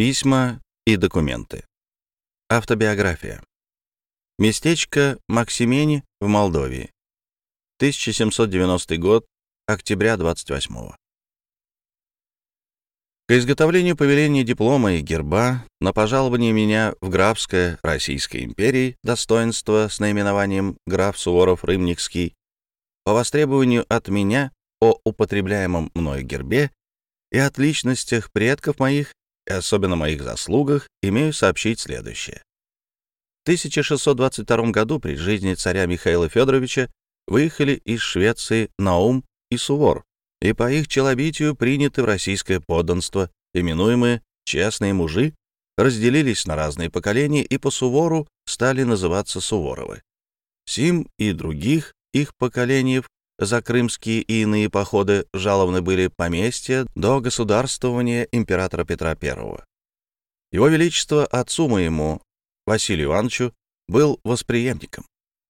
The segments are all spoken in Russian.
Письма и документы. Автобиография. Местечко Максимени в Молдовии. 1790 год, октября 28 -го. К изготовлению повеления диплома и герба на пожалование меня в графское Российской империи достоинство с наименованием граф Суворов-Рымникский по востребованию от меня о употребляемом мною гербе и от личностях предков моих и особенно моих заслугах, имею сообщить следующее. В 1622 году при жизни царя Михаила Федоровича выехали из Швеции Наум и Сувор, и по их челобитию приняты в российское подданство, именуемые «честные мужи», разделились на разные поколения и по Сувору стали называться Суворовы. Сим и других их поколений за крымские и иные походы жалованы были поместья до государствования императора Петра I. Его Величество отцу моему, Василию Ивановичу, был восприемником.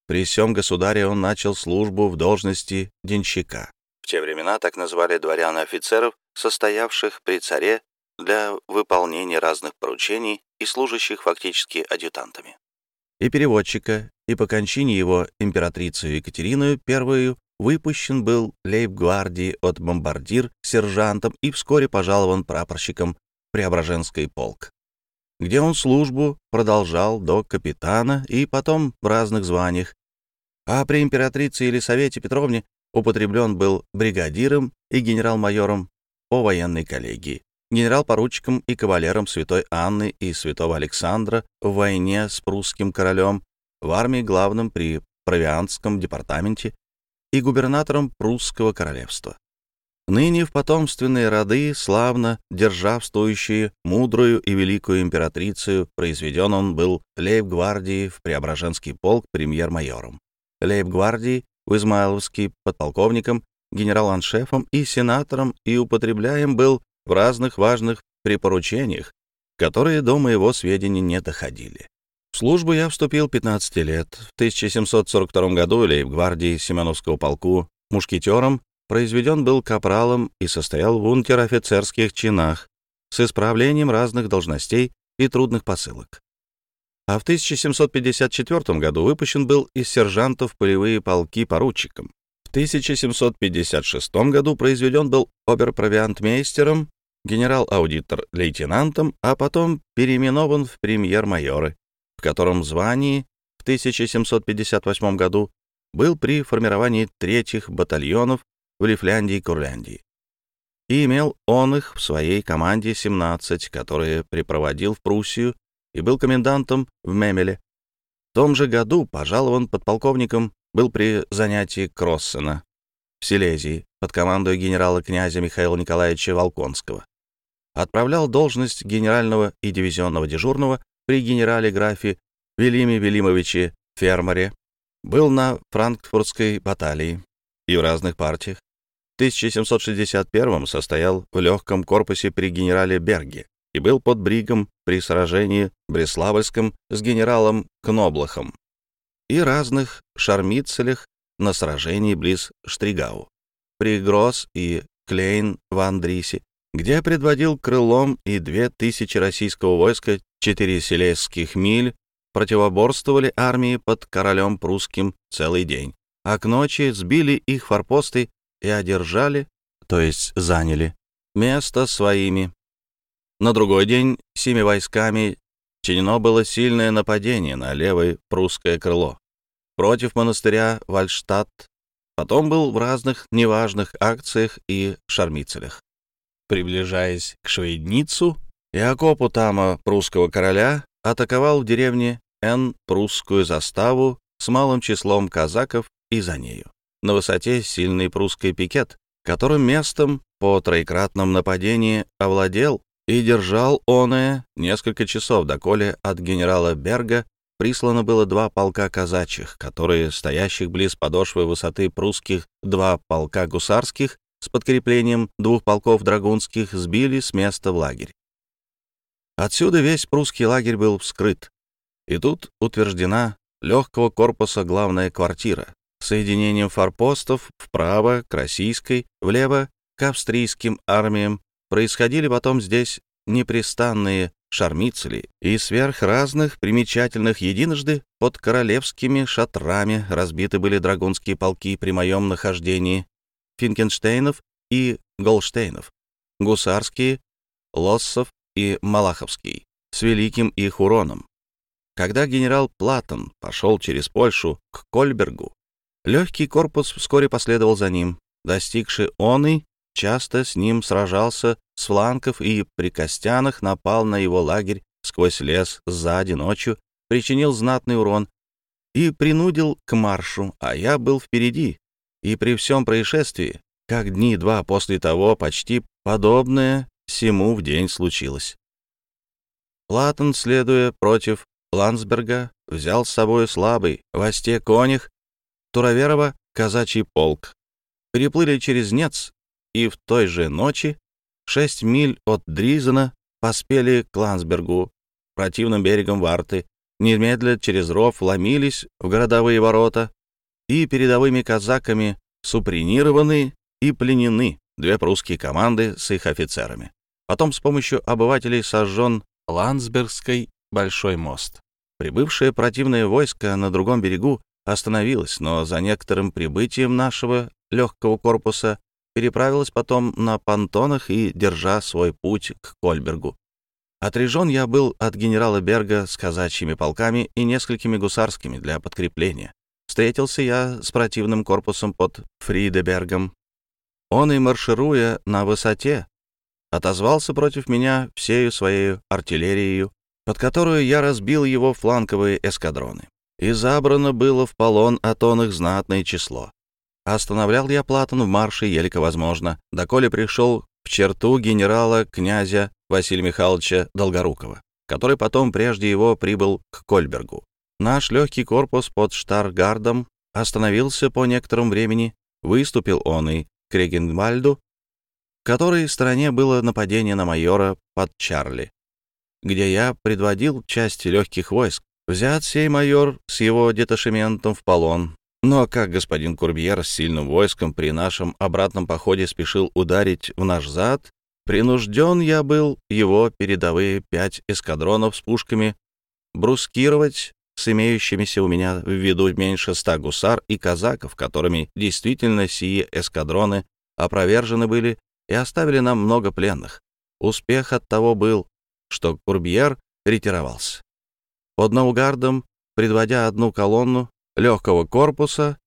При всем государе он начал службу в должности денщика. В те времена так назвали дворян офицеров, состоявших при царе для выполнения разных поручений и служащих фактически адъютантами. И переводчика, и по кончине его императрицу Екатерину I выпущен был лейб-гвардии от бомбардир сержантом и вскоре пожалован прапорщиком Преображенский полк, где он службу продолжал до капитана и потом в разных званиях, а при императрице Елисавете Петровне употреблен был бригадиром и генерал-майором по военной коллегии, генерал-поручиком и кавалером святой Анны и святого Александра в войне с прусским королем, в армии главным при Провианском департаменте и губернатором прусского королевства. Ныне в потомственные роды, славно державствующие мудрую и великую императрицу, произведен он был лейб-гвардии в Преображенский полк премьер-майором, лейб-гвардии в Измайловский подполковником, генерал-аншефом и сенатором и употребляем был в разных важных припоручениях, которые до моего сведения не доходили. Службу я вступил 15 лет. В 1742 году лейб-гвардии Семеновского полку мушкетером произведен был капралом и состоял в унтер-офицерских чинах с исправлением разных должностей и трудных посылок. А в 1754 году выпущен был из сержантов полевые полки поручиком. В 1756 году произведен был оберпровиантмейстером, генерал-аудитор лейтенантом, а потом переименован в премьер-майоры в котором звании в 1758 году был при формировании третьих батальонов в Лифляндии и Курляндии. И имел он их в своей команде 17, которые припроводил в Пруссию и был комендантом в Мемеле. В том же году пожалован подполковником был при занятии Кроссена в Силезии под командой генерала-князя Михаила Николаевича Волконского. Отправлял должность генерального и дивизионного дежурного при генерале-графе Велиме Велимовиче Фермере, был на франкфуртской баталии и в разных партиях. В 1761 состоял в легком корпусе при генерале Берге и был под бригом при сражении Бреславльском с генералом Кноблахом и разных шармицелях на сражении близ Штригау, при Гросс и Клейн в Андрисе, где предводил крылом и две тысячи российского войска четыре селезских миль противоборствовали армии под королем прусским целый день, а к ночи сбили их форпосты и одержали, то есть заняли, место своими. На другой день семи войсками чинено было сильное нападение на левое прусское крыло против монастыря Вальштадт, потом был в разных неважных акциях и шармицелях. Приближаясь к Швейдницу и окопу тама прусского короля, атаковал в деревне Н прусскую заставу с малым числом казаков и за нею. На высоте сильный прусский пикет, которым местом по троекратном нападении овладел и держал оное несколько часов, доколе от генерала Берга прислано было два полка казачьих, которые, стоящих близ подошвы высоты прусских, два полка гусарских с подкреплением двух полков драгунских сбили с места в лагерь. Отсюда весь прусский лагерь был вскрыт, и тут утверждена легкого корпуса главная квартира, соединением форпостов вправо к российской, влево к австрийским армиям. Происходили потом здесь непрестанные шармицели и сверх разных примечательных единожды под королевскими шатрами разбиты были драгунские полки при моем нахождении. Финкенштейнов и Голштейнов, гусарские, Лоссов и Малаховский, с великим их уроном. Когда генерал Платон пошел через Польшу к Кольбергу, легкий корпус вскоре последовал за ним. Достигший он и часто с ним сражался с фланков и при Костянах напал на его лагерь сквозь лес сзади ночью, причинил знатный урон и принудил к маршу, а я был впереди. И при всем происшествии, как дни два после того, почти подобное всему в день случилось. Платон, следуя против Ландсберга, взял с собой слабый в осте конях Туроверова казачий полк. Переплыли через Нец и в той же ночи, шесть миль от Дризена, поспели к Ландсбергу, противным берегом Варты, немедля через ров ломились в городовые ворота и передовыми казаками супринированы и пленены две прусские команды с их офицерами. Потом с помощью обывателей сожжен Ландсбергский большой мост. Прибывшее противное войско на другом берегу остановилось, но за некоторым прибытием нашего легкого корпуса переправилась потом на понтонах и держа свой путь к Кольбергу. Отрежен я был от генерала Берга с казачьими полками и несколькими гусарскими для подкрепления. Встретился я с противным корпусом под Фридебергом. Он и маршируя на высоте, отозвался против меня всею своей артиллерией, под которую я разбил его фланговые эскадроны. И забрано было в полон от он их знатное число. Остановлял я Платон в марше елико возможно, доколе пришел в черту генерала князя Василия Михайловича Долгорукова, который потом прежде его прибыл к Кольбергу. Наш легкий корпус под Штаргардом остановился по некоторому времени, выступил он и к Регенвальду, в которой стороне было нападение на майора под Чарли, где я предводил части легких войск. Взят сей майор с его деташементом в полон, но как господин Курбьер с сильным войском при нашем обратном походе спешил ударить в наш зад, принужден я был его передовые пять эскадронов с пушками брускировать с имеющимися у меня в виду меньше ста гусар и казаков, которыми действительно сие эскадроны опровержены были и оставили нам много пленных. Успех от того был, что Курбьер ретировался. Под Наугардом, предводя одну колонну, легкого корпуса.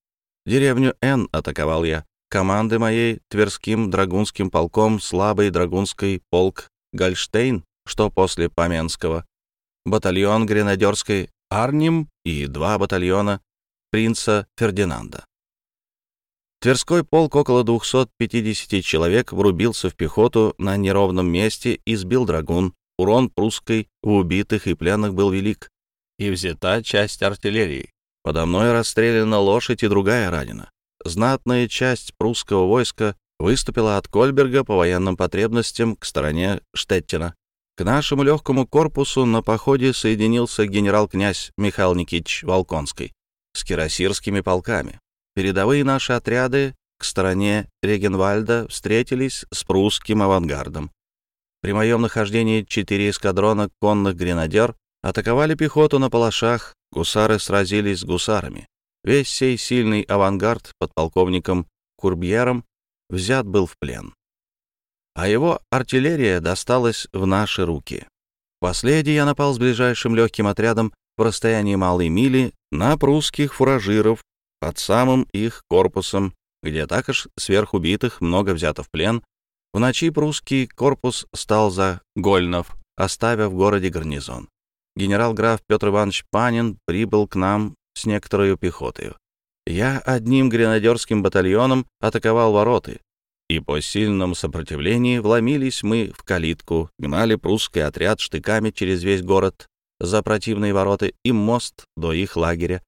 Деревню Н атаковал я. Команды моей Тверским драгунским полком слабый драгунский полк Гольштейн, что после Поменского, батальон гренадерской Арним и два батальона принца Фердинанда. Тверской полк около 250 человек врубился в пехоту на неровном месте и сбил драгун. Урон прусской в убитых и пленных был велик. И взята часть артиллерии. Подо мной расстреляна лошадь и другая ранена. Знатная часть прусского войска выступила от Кольберга по военным потребностям к стороне Штеттина. К нашему легкому корпусу на походе соединился генерал-князь Михаил Никитич Волконский с кирасирскими полками. Передовые наши отряды к стороне Регенвальда встретились с прусским авангардом. При моем нахождении четыре эскадрона конных гренадер атаковали пехоту на палашах, Гусары сразились с гусарами. Весь сей сильный авангард под полковником Курбьером взят был в плен. А его артиллерия досталась в наши руки. Последний я напал с ближайшим легким отрядом в расстоянии малой мили на прусских фуражиров под самым их корпусом, где так аж сверхубитых много взято в плен. В ночи прусский корпус стал за Гольнов, оставив в городе гарнизон генерал-граф Петр Иванович Панин прибыл к нам с некоторой пехотой. Я одним гренадерским батальоном атаковал вороты, и по сильному сопротивлении вломились мы в калитку, гнали прусский отряд штыками через весь город за противные ворота и мост до их лагеря,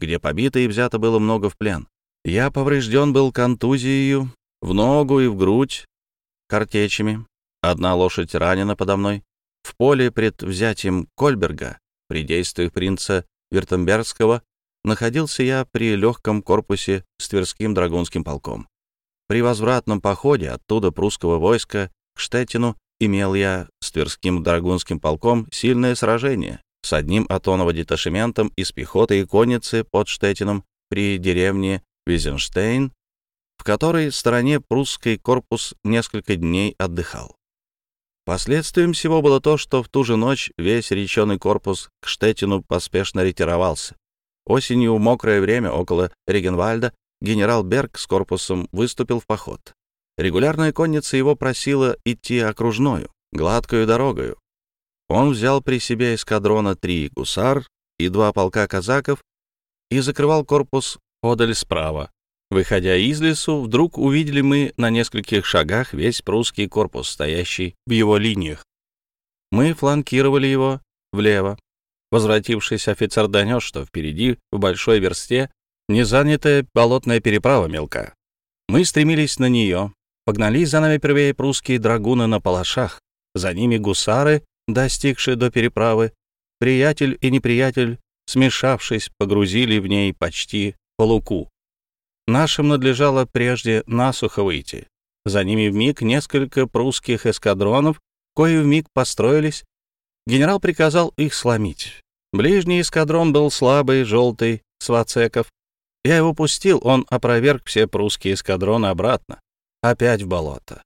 где побито и взято было много в плен. Я поврежден был контузией в ногу и в грудь, картечами. Одна лошадь ранена подо мной. В поле пред взятием Кольберга при действиях принца Вертембергского находился я при легком корпусе с Тверским драгунским полком. При возвратном походе оттуда прусского войска к Штеттину имел я с Тверским драгунским полком сильное сражение с одним Атонова-деташементом из пехоты и конницы под Штетином при деревне Визенштейн, в которой стороне прусский корпус несколько дней отдыхал. Последствием всего было то, что в ту же ночь весь реченый корпус к Штетину поспешно ретировался. Осенью в мокрое время около Регенвальда генерал Берг с корпусом выступил в поход. Регулярная конница его просила идти окружною, гладкою дорогою. Он взял при себе эскадрона три гусар и два полка казаков и закрывал корпус подаль справа. Выходя из лесу, вдруг увидели мы на нескольких шагах весь прусский корпус, стоящий в его линиях. Мы фланкировали его влево. Возвратившийся офицер донес, что впереди, в большой версте, незанятая болотная переправа мелка. Мы стремились на нее. Погнались за нами первее прусские драгуны на палашах. За ними гусары, достигшие до переправы. Приятель и неприятель, смешавшись, погрузили в ней почти по луку. Нашим надлежало прежде насухо выйти. За ними в миг несколько прусских эскадронов, кои в миг построились. Генерал приказал их сломить. Ближний эскадрон был слабый, желтый, свацеков. Я его пустил, он опроверг все прусские эскадроны обратно. Опять в болото.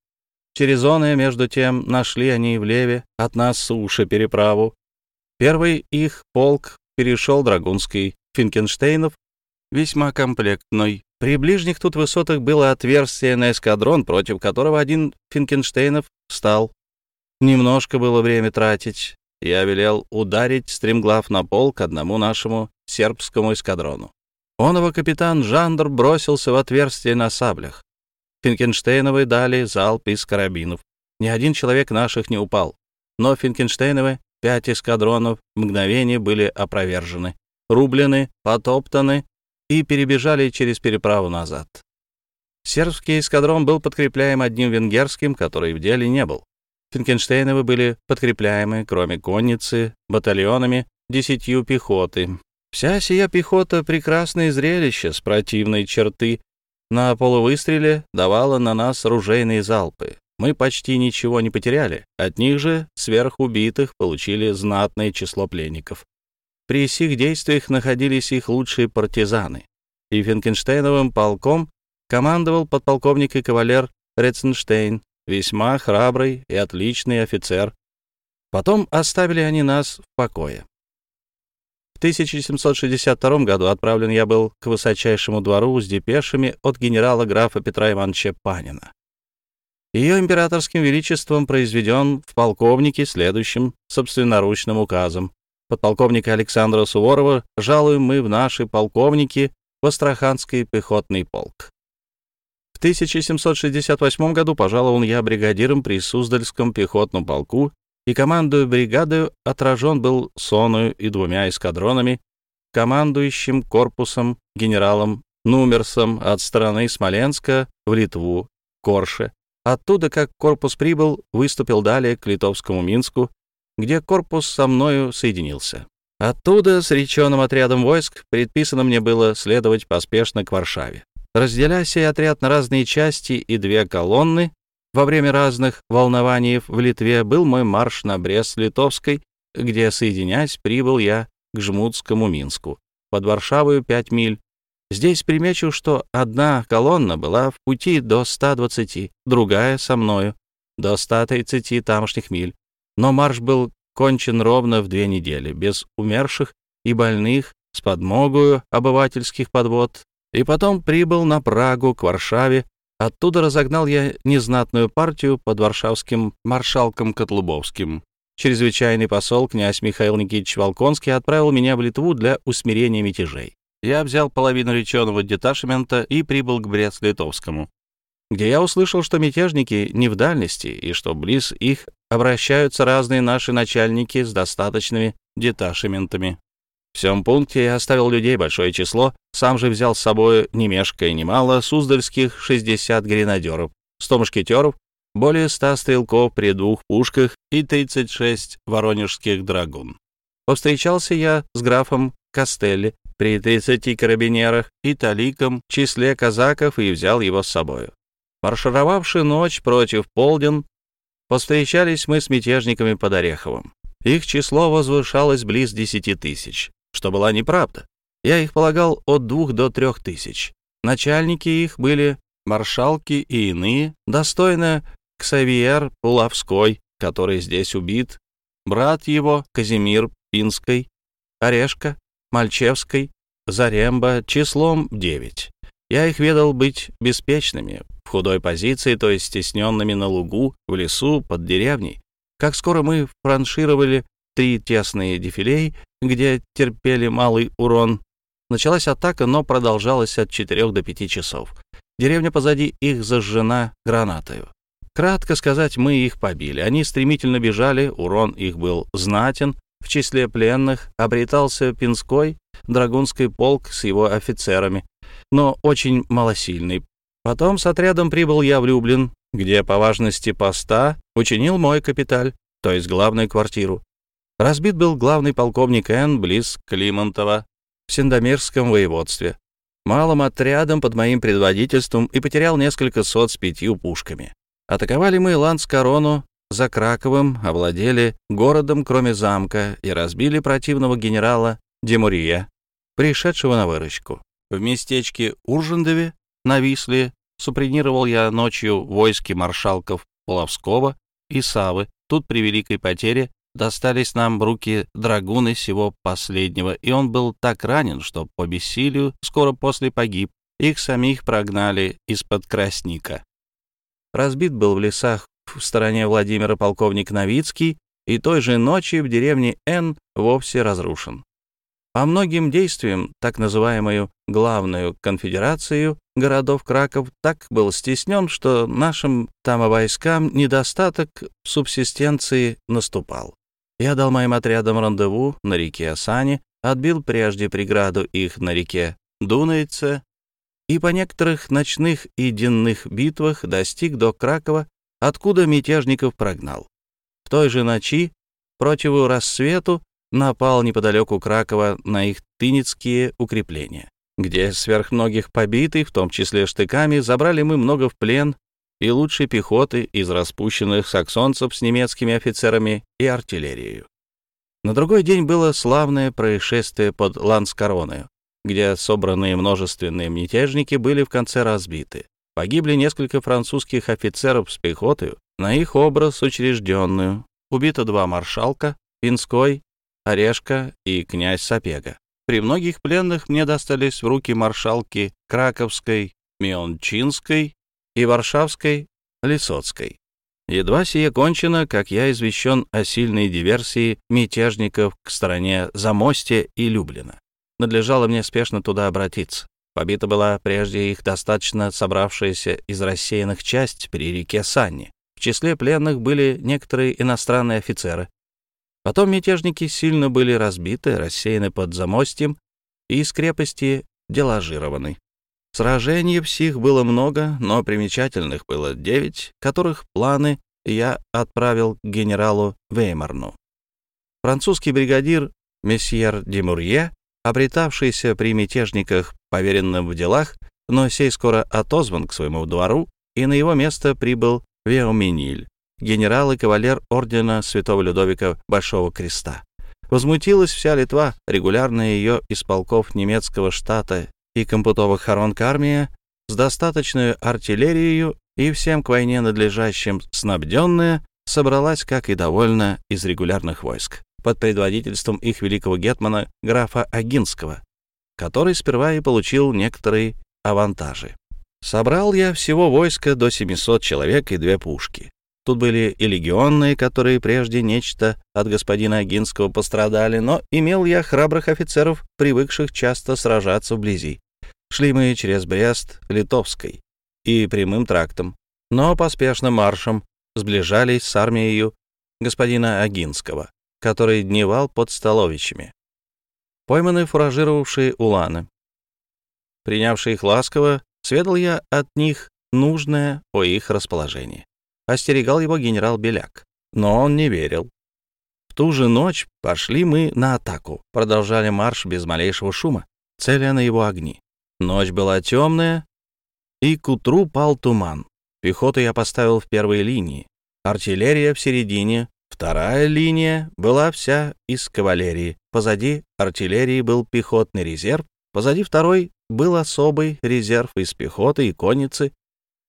Через зоны, между тем, нашли они в леве от нас суши переправу. Первый их полк перешел Драгунский Финкенштейнов, весьма комплектный, при ближних тут высотах было отверстие на эскадрон, против которого один Финкенштейнов встал. Немножко было время тратить. Я велел ударить стремглав на пол к одному нашему сербскому эскадрону. Оного капитан Жандр бросился в отверстие на саблях. Финкенштейновы дали залп из карабинов. Ни один человек наших не упал. Но Финкенштейновы, пять эскадронов, мгновение были опровержены, рублены, потоптаны и перебежали через переправу назад. Сербский эскадрон был подкрепляем одним венгерским, который в деле не был. Финкенштейновы были подкрепляемы, кроме конницы, батальонами, десятью пехоты. Вся сия пехота — прекрасное зрелище с противной черты. На полувыстреле давала на нас ружейные залпы. Мы почти ничего не потеряли. От них же, сверхубитых, получили знатное число пленников. При сих действиях находились их лучшие партизаны, и Финкенштейновым полком командовал подполковник и кавалер Ретценштейн, весьма храбрый и отличный офицер. Потом оставили они нас в покое. В 1762 году отправлен я был к высочайшему двору с депешами от генерала-графа Петра Ивановича Панина. Ее императорским величеством произведен в полковнике следующим собственноручным указом подполковника Александра Суворова жалуем мы в наши полковники в Астраханский пехотный полк. В 1768 году пожалован я бригадиром при Суздальском пехотном полку и командую бригадою отражен был соною и двумя эскадронами, командующим корпусом генералом Нумерсом от стороны Смоленска в Литву, Корше. Оттуда, как корпус прибыл, выступил далее к литовскому Минску где корпус со мною соединился. Оттуда с реченным отрядом войск предписано мне было следовать поспешно к Варшаве. Разделяя сей отряд на разные части и две колонны, во время разных волнований в Литве был мой марш на Брест-Литовской, где, соединяясь, прибыл я к Жмутскому Минску, под Варшавою пять миль. Здесь примечу, что одна колонна была в пути до 120, другая со мною до 130 тамошних миль. Но марш был кончен ровно в две недели, без умерших и больных, с подмогою обывательских подвод, и потом прибыл на Прагу, к Варшаве. Оттуда разогнал я незнатную партию под варшавским маршалком Котлубовским. Чрезвычайный посол князь Михаил Никитич Волконский отправил меня в Литву для усмирения мятежей. Я взял половину реченого деташемента и прибыл к Брест-Литовскому где я услышал, что мятежники не в дальности и что близ их обращаются разные наши начальники с достаточными деташементами. Всем пункте я оставил людей большое число, сам же взял с собой, не мешкая немало, суздальских 60 гренадеров, 100 мушкетеров, более 100 стрелков при двух пушках и 36 воронежских драгун. Повстречался я с графом Костелли при 30 карабинерах и таликом числе казаков и взял его с собою. Маршировавший ночь против полден, Повстречались мы с мятежниками под Ореховым. Их число возвышалось близ десяти тысяч, что была неправда. Я их полагал от двух до трех тысяч. Начальники их были маршалки и иные, достойно Ксавиер Пулавской, который здесь убит, брат его Казимир Пинской, Орешка, Мальчевской, Заремба, числом девять. Я их ведал быть беспечными, в худой позиции, то есть стесненными на лугу, в лесу, под деревней. Как скоро мы франшировали три тесные дефилей, где терпели малый урон, началась атака, но продолжалась от четырех до пяти часов. Деревня позади их зажжена гранатою. Кратко сказать, мы их побили. Они стремительно бежали, урон их был знатен. В числе пленных обретался Пинской, драгунский полк с его офицерами, но очень малосильный. Потом с отрядом прибыл я в Люблин, где по важности поста учинил мой капиталь, то есть главную квартиру. Разбит был главный полковник Н. близ Климонтова в Сендомирском воеводстве, малым отрядом под моим предводительством и потерял несколько сот с пятью пушками. Атаковали мы Ланскорону за Краковым, овладели городом, кроме замка, и разбили противного генерала Демурия, пришедшего на выручку. В местечке Уржендове на Висле супринировал я ночью войски маршалков Половского и Савы. Тут при великой потере достались нам в руки драгуны всего последнего, и он был так ранен, что по бессилию скоро после погиб. Их самих прогнали из-под Красника. Разбит был в лесах в стороне Владимира полковник Новицкий, и той же ночи в деревне Н вовсе разрушен. По многим действиям так называемую главную конфедерацию городов Краков так был стеснен, что нашим там войскам недостаток субсистенции наступал. Я дал моим отрядам рандеву на реке Асане, отбил прежде преграду их на реке Дунайце и по некоторых ночных и денных битвах достиг до Кракова, откуда мятежников прогнал. В той же ночи, противу рассвету, напал неподалеку Кракова на их тыницкие укрепления, где сверх многих побитых, в том числе штыками, забрали мы много в плен и лучшей пехоты из распущенных саксонцев с немецкими офицерами и артиллерией. На другой день было славное происшествие под Ланскороною где собранные множественные мятежники были в конце разбиты. Погибли несколько французских офицеров с пехотой, на их образ учрежденную. Убито два маршалка, Пинской, Орешка и князь Сапега. При многих пленных мне достались в руки маршалки Краковской, Миончинской и Варшавской, Лисоцкой. Едва сие кончено, как я извещен о сильной диверсии мятежников к стороне Замостья и Люблина надлежало мне спешно туда обратиться. Побита была прежде их достаточно собравшаяся из рассеянных часть при реке Санни. В числе пленных были некоторые иностранные офицеры. Потом мятежники сильно были разбиты, рассеяны под замостьем и из крепости деложированы. Сражений всех было много, но примечательных было девять, которых планы я отправил генералу Веймарну. Французский бригадир месьер Демурье обретавшийся при мятежниках поверенным в делах, но сей скоро отозван к своему двору, и на его место прибыл Веоминиль, генерал и кавалер ордена святого Людовика Большого Креста. Возмутилась вся Литва, регулярная ее из полков немецкого штата и компутовых хоронк армия с достаточной артиллерией и всем к войне надлежащим снабденная, собралась, как и довольно, из регулярных войск под предводительством их великого гетмана графа Агинского, который сперва и получил некоторые авантажи. Собрал я всего войска до 700 человек и две пушки. Тут были и легионные, которые прежде нечто от господина Агинского пострадали, но имел я храбрых офицеров, привыкших часто сражаться вблизи. Шли мы через Брест, Литовской и прямым трактом, но поспешным маршем сближались с армией господина Агинского который дневал под Столовичами. Пойманы фуражировавшие уланы. Принявший их ласково, сведал я от них нужное о их расположении. Остерегал его генерал Беляк, но он не верил. В ту же ночь пошли мы на атаку, продолжали марш без малейшего шума, целя на его огни. Ночь была темная, и к утру пал туман. Пехоту я поставил в первой линии, артиллерия в середине, вторая линия была вся из кавалерии, позади артиллерии был пехотный резерв, позади второй был особый резерв из пехоты и конницы.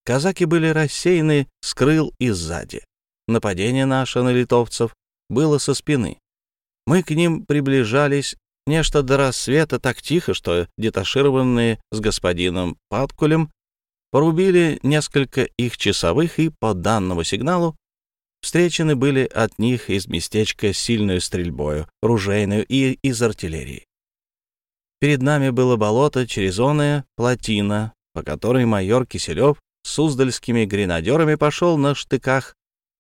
Казаки были рассеяны с крыл и сзади. Нападение наше на литовцев было со спины. Мы к ним приближались нечто до рассвета так тихо, что деташированные с господином Паткулем порубили несколько их часовых и, по данному сигналу, встречены были от них из местечка сильную стрельбою, ружейную и из артиллерии. Перед нами было болото, черезонная плотина, по которой майор Киселев с суздальскими гренадерами пошел на штыках,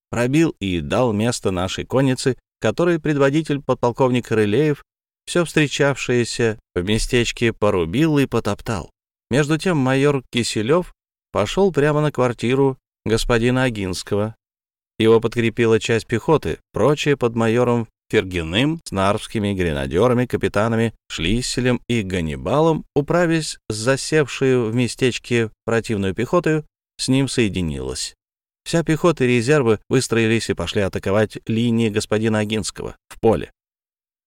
пробил и дал место нашей коннице, которой предводитель подполковник Рылеев все встречавшееся в местечке порубил и потоптал. Между тем майор Киселев пошел прямо на квартиру господина Агинского. Его подкрепила часть пехоты, прочие под майором Фергиным, с нарвскими гренадерами, капитанами Шлисселем и Ганнибалом, управясь с засевшей в местечке противную пехотою, с ним соединилась. Вся пехота и резервы выстроились и пошли атаковать линии господина Агинского в поле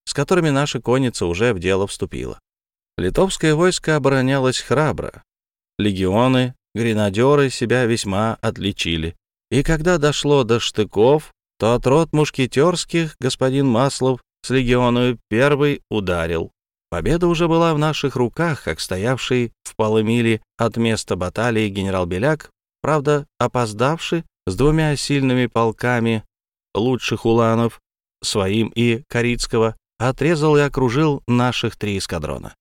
с которыми наша конница уже в дело вступила. Литовское войско оборонялось храбро. Легионы, гренадеры себя весьма отличили. И когда дошло до штыков, то от рот мушкетерских господин Маслов с легиону первый ударил. Победа уже была в наших руках, как стоявший в полумиле от места баталии генерал Беляк, правда, опоздавший с двумя сильными полками лучших уланов, своим и Корицкого, отрезал и окружил наших три эскадрона.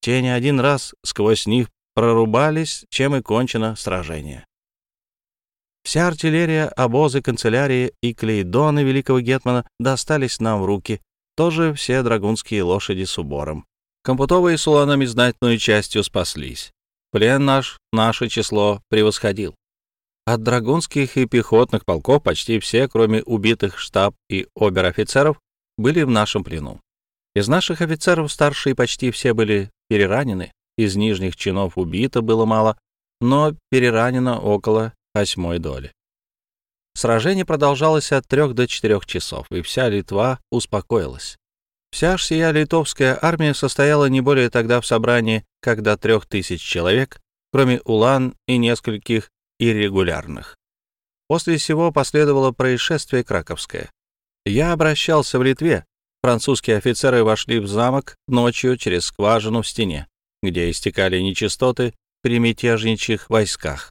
Те не один раз сквозь них прорубались, чем и кончено сражение. Вся артиллерия, обозы, канцелярии и клейдоны великого гетмана достались нам в руки, тоже все драгунские лошади с убором. Компутовые с уланами знатную частью спаслись. Плен наш, наше число превосходил. От драгунских и пехотных полков почти все, кроме убитых штаб и обер-офицеров, были в нашем плену. Из наших офицеров старшие почти все были переранены, из нижних чинов убито было мало, но переранено около восьмой доли. Сражение продолжалось от трех до четырех часов, и вся Литва успокоилась. Вся ж сия литовская армия состояла не более тогда в собрании, как до трех тысяч человек, кроме улан и нескольких иррегулярных. После всего последовало происшествие Краковское. Я обращался в Литве. Французские офицеры вошли в замок ночью через скважину в стене, где истекали нечистоты при мятежничьих войсках.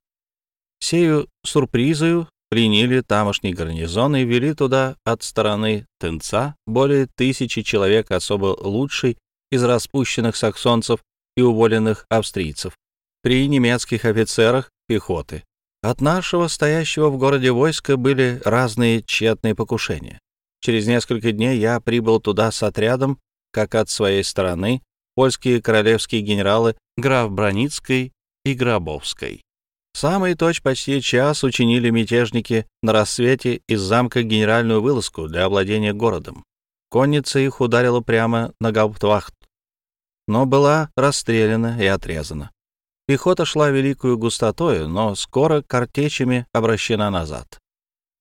Сею сюрпризою пленили тамошний гарнизон и вели туда от стороны Тынца более тысячи человек особо лучшей из распущенных саксонцев и уволенных австрийцев, при немецких офицерах пехоты. От нашего стоящего в городе войска были разные тщетные покушения. Через несколько дней я прибыл туда с отрядом, как от своей стороны, польские королевские генералы граф Броницкой и Гробовской. Самый точь почти час учинили мятежники на рассвете из замка генеральную вылазку для овладения городом. Конница их ударила прямо на гауптвахт, но была расстреляна и отрезана. Пехота шла великую густотою, но скоро картечами обращена назад.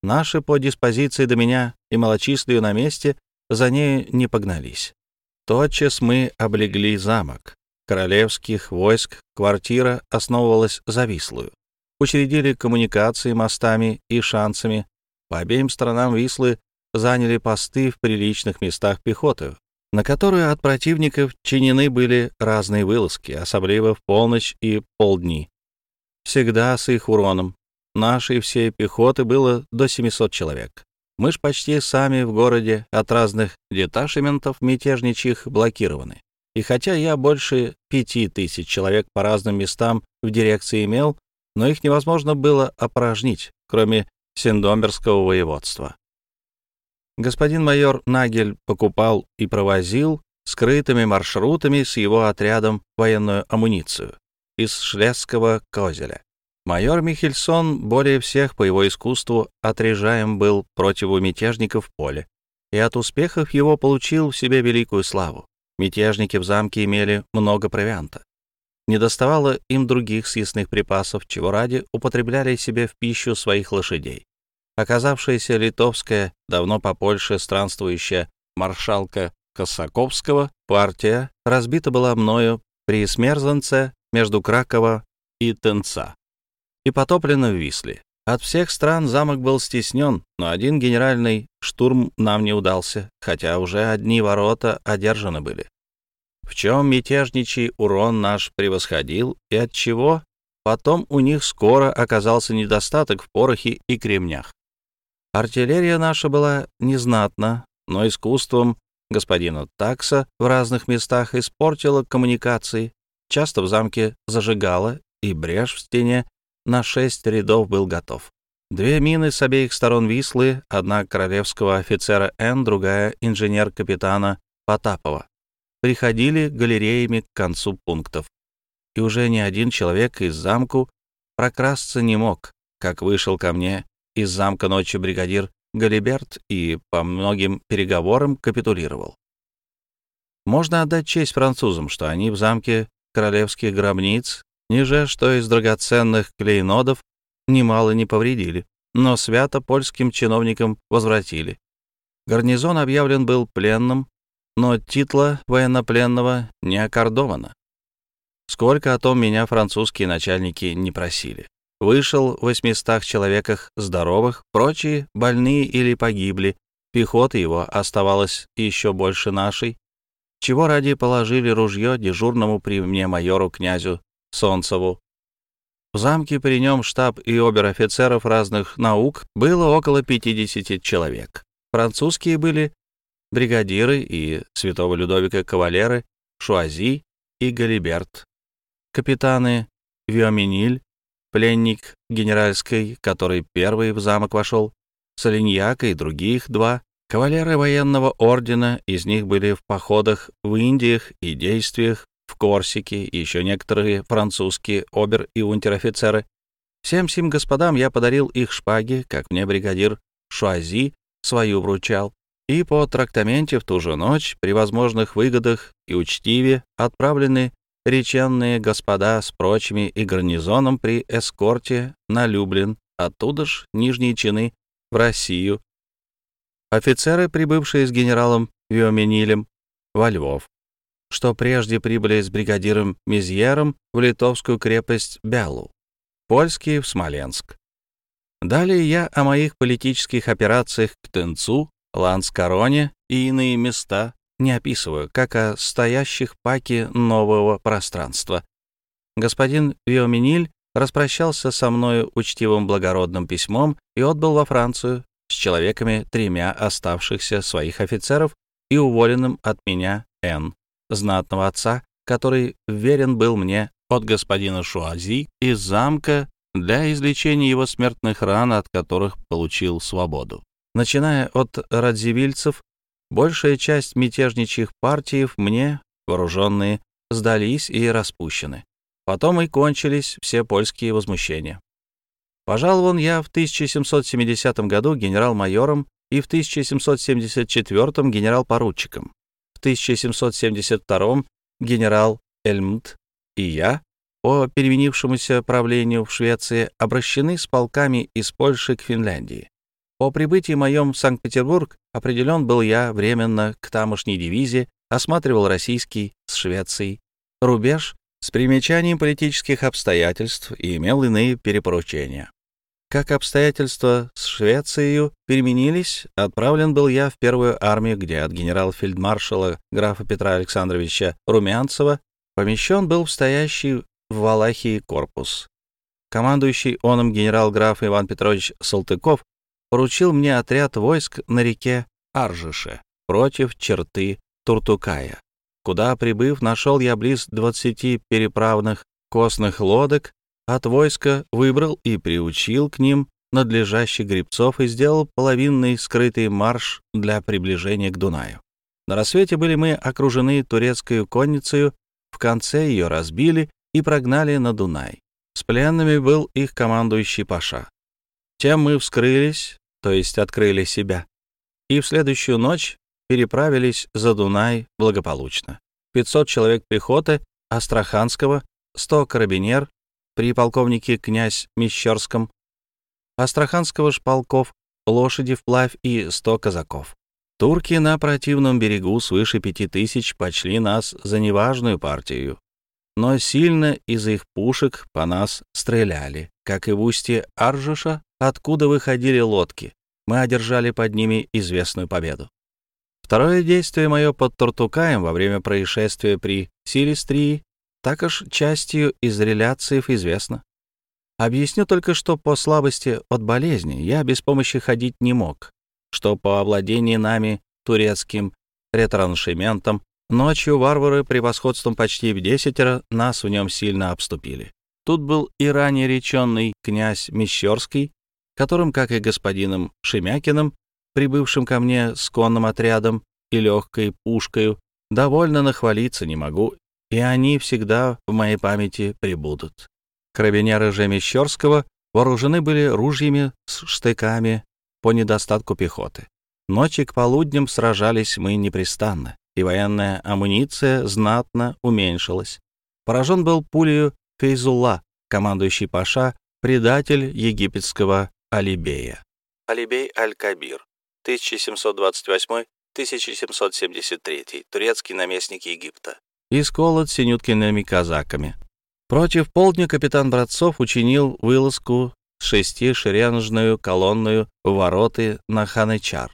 Наши по диспозиции до меня и малочислию на месте за ней не погнались. Тотчас мы облегли замок. Королевских войск квартира основывалась завислую. Учредили коммуникации мостами и шансами. По обеим сторонам Вислы заняли посты в приличных местах пехоты, на которую от противников чинены были разные вылазки, особливо в полночь и полдни. Всегда с их уроном. Нашей всей пехоты было до 700 человек. Мы ж почти сами в городе от разных деташементов мятежничьих блокированы. И хотя я больше пяти тысяч человек по разным местам в дирекции имел, но их невозможно было опорожнить, кроме Сендомерского воеводства. Господин майор Нагель покупал и провозил скрытыми маршрутами с его отрядом военную амуницию из Шлесского козеля. Майор Михельсон более всех по его искусству отрежаем был против мятежников в поле, и от успехов его получил в себе великую славу. Мятежники в замке имели много провианта. Не доставало им других съестных припасов, чего ради употребляли себе в пищу своих лошадей. Оказавшаяся литовская, давно по Польше странствующая маршалка Косаковского партия разбита была мною при Смерзанце между Кракова и Тенца и потоплена в Висле. От всех стран замок был стеснен, но один генеральный штурм нам не удался, хотя уже одни ворота одержаны были. В чем мятежничий урон наш превосходил и от чего потом у них скоро оказался недостаток в порохе и кремнях. Артиллерия наша была незнатна, но искусством господина Такса в разных местах испортила коммуникации, часто в замке зажигала, и брешь в стене на шесть рядов был готов. Две мины с обеих сторон Вислы, одна королевского офицера Н, другая инженер-капитана Потапова, приходили галереями к концу пунктов. И уже ни один человек из замку прокрасться не мог, как вышел ко мне из замка ночью бригадир Галиберт и по многим переговорам капитулировал. Можно отдать честь французам, что они в замке королевских гробниц ниже, что из драгоценных клейнодов немало не повредили, но свято польским чиновникам возвратили. Гарнизон объявлен был пленным, но титла военнопленного не окордовано. Сколько о том меня французские начальники не просили. Вышел в 800 человеках здоровых, прочие больные или погибли, пехота его оставалась еще больше нашей, чего ради положили ружье дежурному при мне майору князю Солнцеву. В замке при нем штаб и обер-офицеров разных наук было около 50 человек. Французские были бригадиры и святого Людовика кавалеры, Шуази и Галиберт, капитаны Виоминиль, пленник генеральской, который первый в замок вошел, Солиньяка и других два, кавалеры военного ордена, из них были в походах в Индиях и действиях в Корсике, и еще некоторые французские обер- и унтер-офицеры. Всем сим господам я подарил их шпаги, как мне бригадир Шуази свою вручал, и по трактаменте в ту же ночь, при возможных выгодах и учтиве, отправлены реченные господа с прочими и гарнизоном при эскорте на Люблин, оттуда ж нижние чины в Россию. Офицеры, прибывшие с генералом Виоменилем во Львов, что прежде прибыли с бригадиром Мизьером в литовскую крепость Бялу, польские — в Смоленск. Далее я о моих политических операциях к Тенцу, Ланскороне и иные места не описываю, как о стоящих паке нового пространства. Господин Виоминиль распрощался со мною учтивым благородным письмом и отбыл во Францию с человеками тремя оставшихся своих офицеров и уволенным от меня Н знатного отца, который верен был мне от господина Шуази из замка для излечения его смертных ран, от которых получил свободу. Начиная от радзивильцев, большая часть мятежничьих партиев мне, вооруженные, сдались и распущены. Потом и кончились все польские возмущения. Пожалован я в 1770 году генерал-майором и в 1774 генерал-поручиком. 1772 генерал Эльмт и я по переменившемуся правлению в Швеции обращены с полками из Польши к Финляндии. По прибытии моем в Санкт-Петербург определен был я временно к тамошней дивизии, осматривал российский с Швецией рубеж с примечанием политических обстоятельств и имел иные перепоручения. Как обстоятельства с Швецией переменились, отправлен был я в первую армию, где от генерал-фельдмаршала графа Петра Александровича Румянцева помещен был в стоящий в Валахии корпус. Командующий оном генерал-граф Иван Петрович Салтыков поручил мне отряд войск на реке Аржише против черты Туртукая, куда, прибыв, нашел я близ 20 переправных костных лодок от войска выбрал и приучил к ним надлежащих грибцов и сделал половинный скрытый марш для приближения к Дунаю. На рассвете были мы окружены турецкой конницей, в конце ее разбили и прогнали на Дунай. С пленными был их командующий Паша. Тем мы вскрылись, то есть открыли себя, и в следующую ночь переправились за Дунай благополучно. 500 человек пехоты Астраханского, 100 карабинер, при полковнике князь Мещерском, Астраханского ж полков лошади вплавь и 100 казаков. Турки на противном берегу свыше пяти тысяч почли нас за неважную партию, но сильно из их пушек по нас стреляли, как и в устье Аржуша, откуда выходили лодки. Мы одержали под ними известную победу. Второе действие мое под Тортукаем во время происшествия при Силистрии так уж частью из реляциев известно. Объясню только, что по слабости от болезни я без помощи ходить не мог, что по овладении нами турецким ретраншементом ночью варвары превосходством почти в десятеро нас в нем сильно обступили. Тут был и ранее реченный князь Мещерский, которым, как и господином Шемякиным, прибывшим ко мне с конным отрядом и легкой пушкою, довольно нахвалиться не могу, и они всегда в моей памяти прибудут. Карабинеры же Мещерского вооружены были ружьями с штыками по недостатку пехоты. Ночи к полудням сражались мы непрестанно, и военная амуниция знатно уменьшилась. Поражен был пулею Фейзулла, командующий Паша, предатель египетского Алибея. Алибей Аль-Кабир, 1728-1773, турецкий наместник Египта. Исколот синюткиными казаками. Против полдня капитан Братцов учинил вылазку с шести шеренжную колонную в вороты на Ханычар.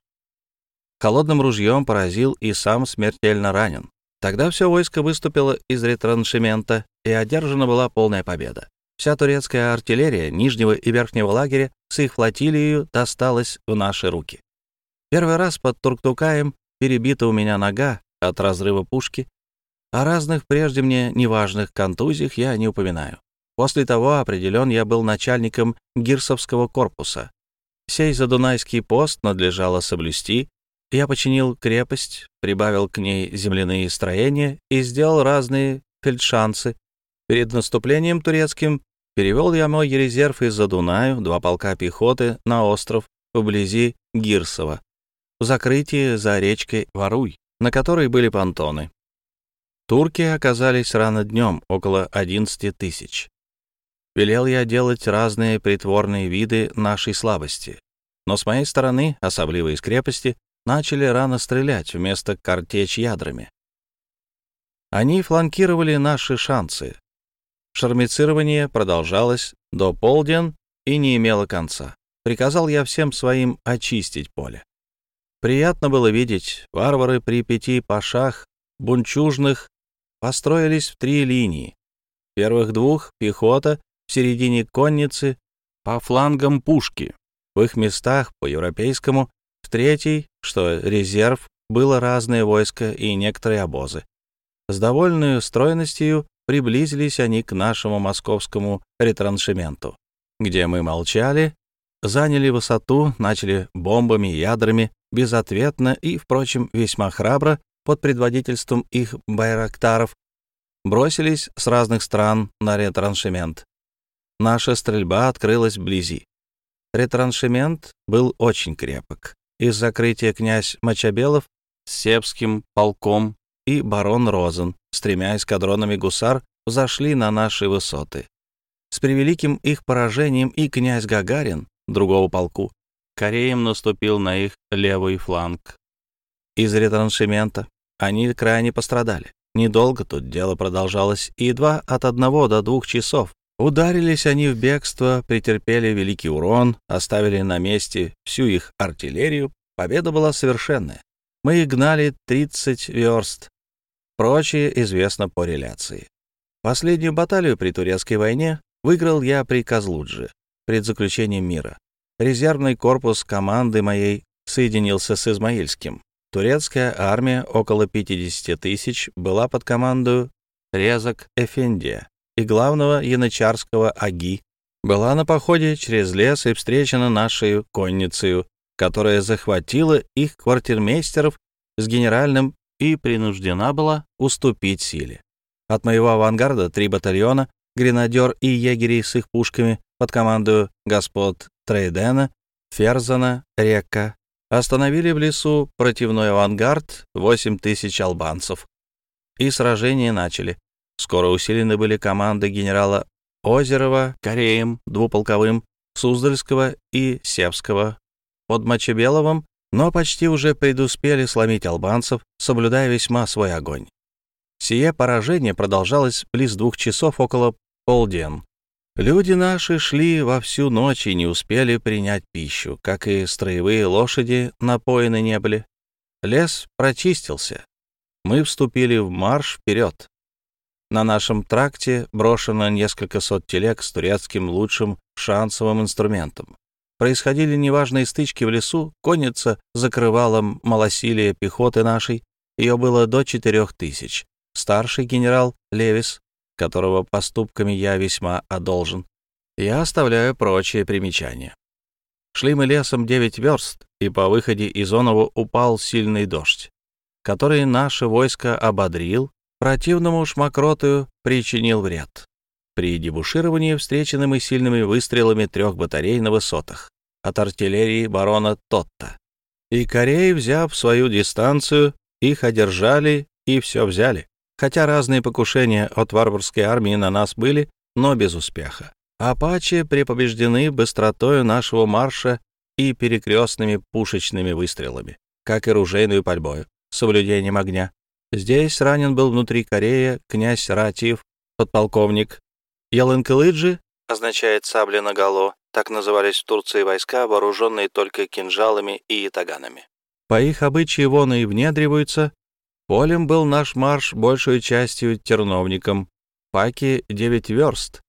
Холодным ружьем поразил и сам смертельно ранен. Тогда все войско выступило из ретраншемента, и одержана была полная победа. Вся турецкая артиллерия нижнего и верхнего лагеря с их флотилией досталась в наши руки. Первый раз под Турктукаем перебита у меня нога от разрыва пушки, о разных прежде мне неважных контузиях я не упоминаю. После того определен я был начальником гирсовского корпуса. Сей задунайский пост надлежало соблюсти. Я починил крепость, прибавил к ней земляные строения и сделал разные фельдшанцы. Перед наступлением турецким перевел я мой резерв из-за Дунаю, два полка пехоты, на остров вблизи Гирсова, в закрытии за речкой Варуй, на которой были понтоны. Турки оказались рано днем, около 11 тысяч. Велел я делать разные притворные виды нашей слабости. Но с моей стороны, особливо из крепости, начали рано стрелять вместо картечь ядрами. Они фланкировали наши шансы. Шармицирование продолжалось до полден и не имело конца. Приказал я всем своим очистить поле. Приятно было видеть, варвары при пяти пашах, бунчужных построились в три линии. Первых двух — пехота, в середине конницы, по флангам пушки. В их местах, по-европейскому, в третьей, что резерв, было разное войско и некоторые обозы. С довольной стройностью приблизились они к нашему московскому ретраншементу, где мы молчали, заняли высоту, начали бомбами и ядрами, безответно и, впрочем, весьма храбро под предводительством их байрактаров бросились с разных стран на ретраншемент. Наша стрельба открылась вблизи. Ретраншемент был очень крепок. Из закрытия князь Мачабелов с Себским полком и барон Розен с тремя эскадронами гусар взошли на наши высоты. С превеликим их поражением и князь Гагарин, другого полку, кореем наступил на их левый фланг. Из ретраншемента они крайне пострадали. Недолго тут дело продолжалось, и едва от одного до двух часов. Ударились они в бегство, претерпели великий урон, оставили на месте всю их артиллерию. Победа была совершенная. Мы их гнали 30 верст. Прочее известно по реляции. Последнюю баталию при турецкой войне выиграл я при Козлудже, пред заключением мира. Резервный корпус команды моей соединился с Измаильским. Турецкая армия, около 50 тысяч, была под командою Резак Эфендия и главного янычарского Аги, была на походе через лес и встречена нашей конницей, которая захватила их квартирмейстеров с генеральным и принуждена была уступить силе. От моего авангарда три батальона, гренадер и егери с их пушками под командою господ Трейдена, Ферзана, Река остановили в лесу противной авангард 8 тысяч албанцев. И сражение начали. Скоро усилены были команды генерала Озерова, Кореем, двуполковым, Суздальского и Севского под Мочебеловым, но почти уже предуспели сломить албанцев, соблюдая весьма свой огонь. Сие поражение продолжалось близ двух часов около полден. Люди наши шли во всю ночь и не успели принять пищу, как и строевые лошади напоены не были. Лес прочистился. Мы вступили в марш вперед. На нашем тракте брошено несколько сот телег с турецким лучшим шансовым инструментом. Происходили неважные стычки в лесу, конница закрывала малосилие пехоты нашей, ее было до четырех тысяч. Старший генерал Левис которого поступками я весьма одолжен, я оставляю прочие примечания. Шли мы лесом девять верст, и по выходе из Онова упал сильный дождь, который наше войско ободрил, противному шмакротую причинил вред. При дебушировании встречены мы сильными выстрелами трех батарей на высотах от артиллерии барона Тотта. И Кореи, взяв свою дистанцию, их одержали и все взяли хотя разные покушения от варварской армии на нас были, но без успеха. Апачи препобеждены быстротою нашего марша и перекрестными пушечными выстрелами, как и ружейную пальбою, соблюдением огня. Здесь ранен был внутри Корея князь Ратиев, подполковник Ялынкалыджи, означает «сабля наголо», так назывались в Турции войска, вооруженные только кинжалами и ятаганами. По их обычаю вон и внедриваются Полем был наш марш большую частью терновником, паки девять верст,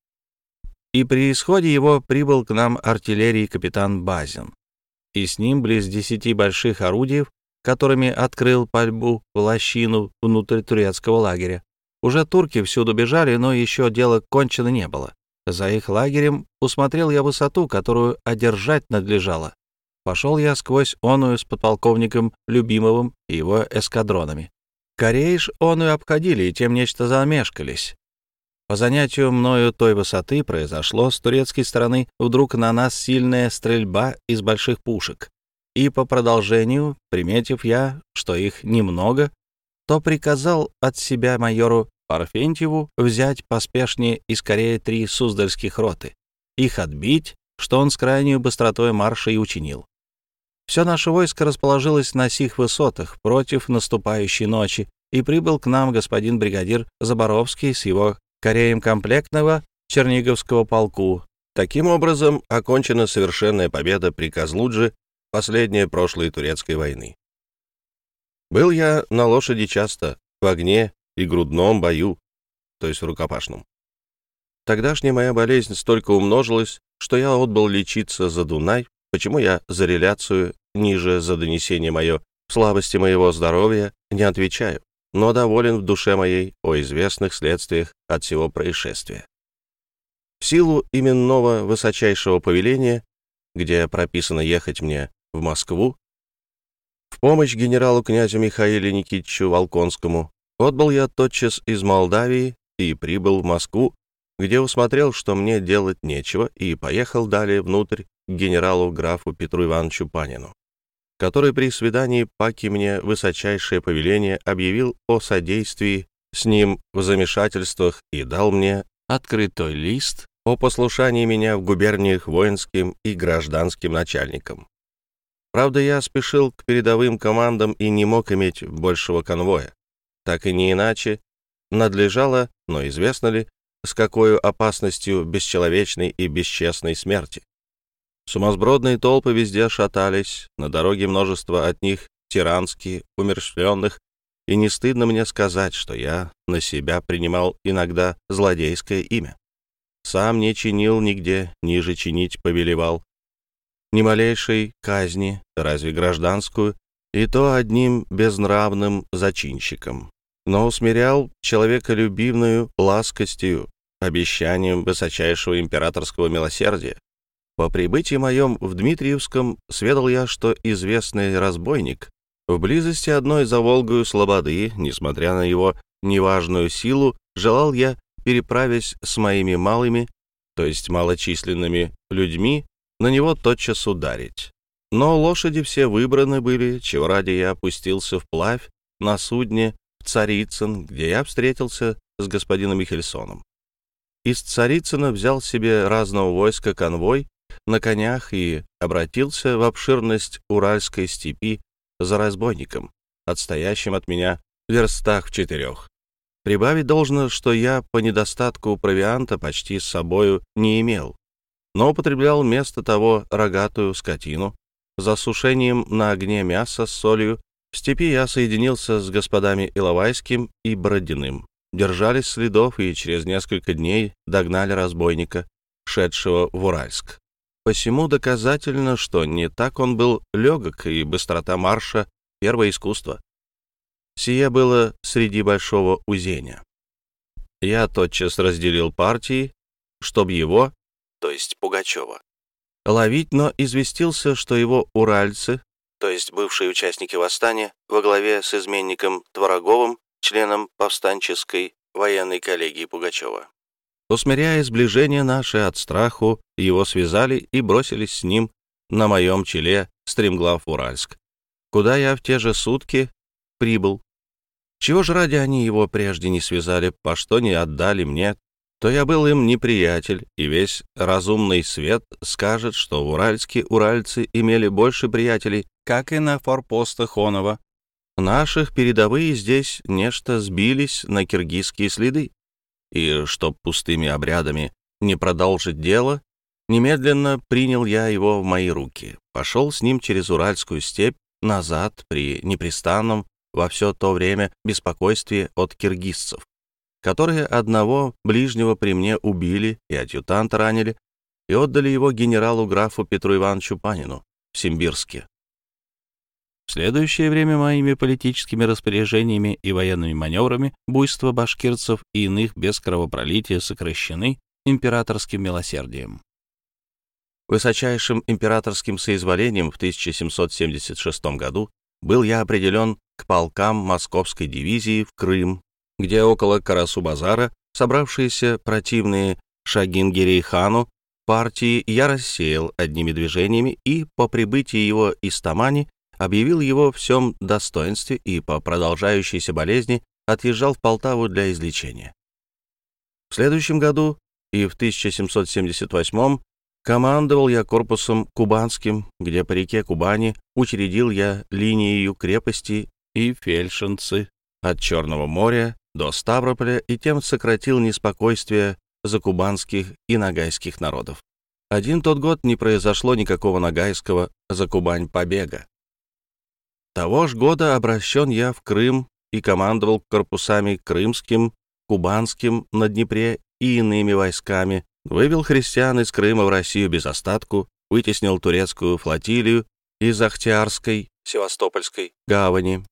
и при исходе его прибыл к нам артиллерии капитан Базин, и с ним близ десяти больших орудий, которыми открыл пальбу в лощину внутрь турецкого лагеря. Уже турки всюду бежали, но еще дело кончено не было. За их лагерем усмотрел я высоту, которую одержать надлежало. Пошел я сквозь оную с подполковником Любимовым и его эскадронами. Кореиш он и обходили, и тем нечто замешкались. По занятию мною той высоты произошло с турецкой стороны вдруг на нас сильная стрельба из больших пушек. И по продолжению, приметив я, что их немного, то приказал от себя майору Парфентьеву взять поспешнее и скорее три суздальских роты, их отбить, что он с крайней быстротой марша и учинил. Все наше войско расположилось на сих высотах против наступающей ночи, и прибыл к нам господин бригадир Заборовский с его кореем комплектного Черниговского полку. Таким образом, окончена совершенная победа при Козлудже, последняя прошлой турецкой войны. Был я на лошади часто, в огне и грудном бою, то есть в рукопашном. Тогдашняя моя болезнь столько умножилась, что я отбыл лечиться за Дунай, почему я за реляцию ниже за донесение мое в слабости моего здоровья не отвечаю, но доволен в душе моей о известных следствиях от всего происшествия. В силу именного высочайшего повеления, где прописано ехать мне в Москву, в помощь генералу князю Михаилу Никитичу Волконскому, отбыл я тотчас из Молдавии и прибыл в Москву, где усмотрел, что мне делать нечего, и поехал далее внутрь генералу графу Петру Ивановичу Панину который при свидании Паки мне высочайшее повеление объявил о содействии с ним в замешательствах и дал мне открытой лист о послушании меня в губерниях воинским и гражданским начальникам. Правда, я спешил к передовым командам и не мог иметь большего конвоя. Так и не иначе надлежало, но известно ли, с какой опасностью бесчеловечной и бесчестной смерти. Сумасбродные толпы везде шатались, на дороге множество от них тиранские, умерщвленных, и не стыдно мне сказать, что я на себя принимал иногда злодейское имя. Сам не чинил нигде, ниже чинить повелевал. Ни малейшей казни, разве гражданскую, и то одним безнравным зачинщиком. Но усмирял человеколюбивную ласкостью, обещанием высочайшего императорского милосердия, по прибытии моем в Дмитриевском сведал я, что известный разбойник в близости одной за Волгою слободы, несмотря на его неважную силу, желал я, переправясь с моими малыми, то есть малочисленными людьми, на него тотчас ударить. Но лошади все выбраны были, чего ради я опустился вплавь на судне в Царицын, где я встретился с господином Михельсоном. Из Царицына взял себе разного войска конвой на конях и обратился в обширность Уральской степи за разбойником, отстоящим от меня верстах в четырех. Прибавить должно, что я по недостатку провианта почти с собою не имел, но употреблял вместо того рогатую скотину. За сушением на огне мяса с солью в степи я соединился с господами Иловайским и Бородиным. Держались следов и через несколько дней догнали разбойника, шедшего в Уральск. Посему доказательно, что не так он был легок, и быстрота марша — первое искусство. Сие было среди большого узения. Я тотчас разделил партии, чтобы его, то есть Пугачева, ловить, но известился, что его уральцы, то есть бывшие участники восстания, во главе с изменником Твороговым, членом повстанческой военной коллегии Пугачева. Усмиряя сближение наше от страху, его связали и бросились с ним на моем челе стремглав Уральск, куда я в те же сутки прибыл. Чего же ради они его прежде не связали, по что не отдали мне, то я был им неприятель, и весь разумный свет скажет, что в Уральске уральцы имели больше приятелей, как и на форпостах Онова. Наших передовые здесь нечто сбились на киргизские следы, и, чтоб пустыми обрядами не продолжить дело, немедленно принял я его в мои руки, пошел с ним через Уральскую степь назад при непрестанном во все то время беспокойстве от киргизцев которые одного ближнего при мне убили и адъютанта ранили, и отдали его генералу-графу Петру Ивановичу Панину в Симбирске. В следующее время моими политическими распоряжениями и военными маневрами буйство башкирцев и иных без кровопролития сокращены императорским милосердием. Высочайшим императорским соизволением в 1776 году был я определен к полкам Московской дивизии в Крым где около Карасу-базара собравшиеся противные Шагингерей-хану партии я рассеял одними движениями и по прибытии его из Тамани объявил его всем достоинстве и по продолжающейся болезни отъезжал в Полтаву для излечения. В следующем году и в 1778 командовал я корпусом кубанским, где по реке Кубани учредил я линию крепости и фельдшенцы от Черного моря до Ставрополя и тем сократил неспокойствие закубанских и нагайских народов. Один тот год не произошло никакого нагайского за Кубань побега. Того ж года обращен я в Крым и командовал корпусами крымским, кубанским на Днепре и иными войсками, вывел христиан из Крыма в Россию без остатку, вытеснил турецкую флотилию из Ахтиарской, Севастопольской гавани,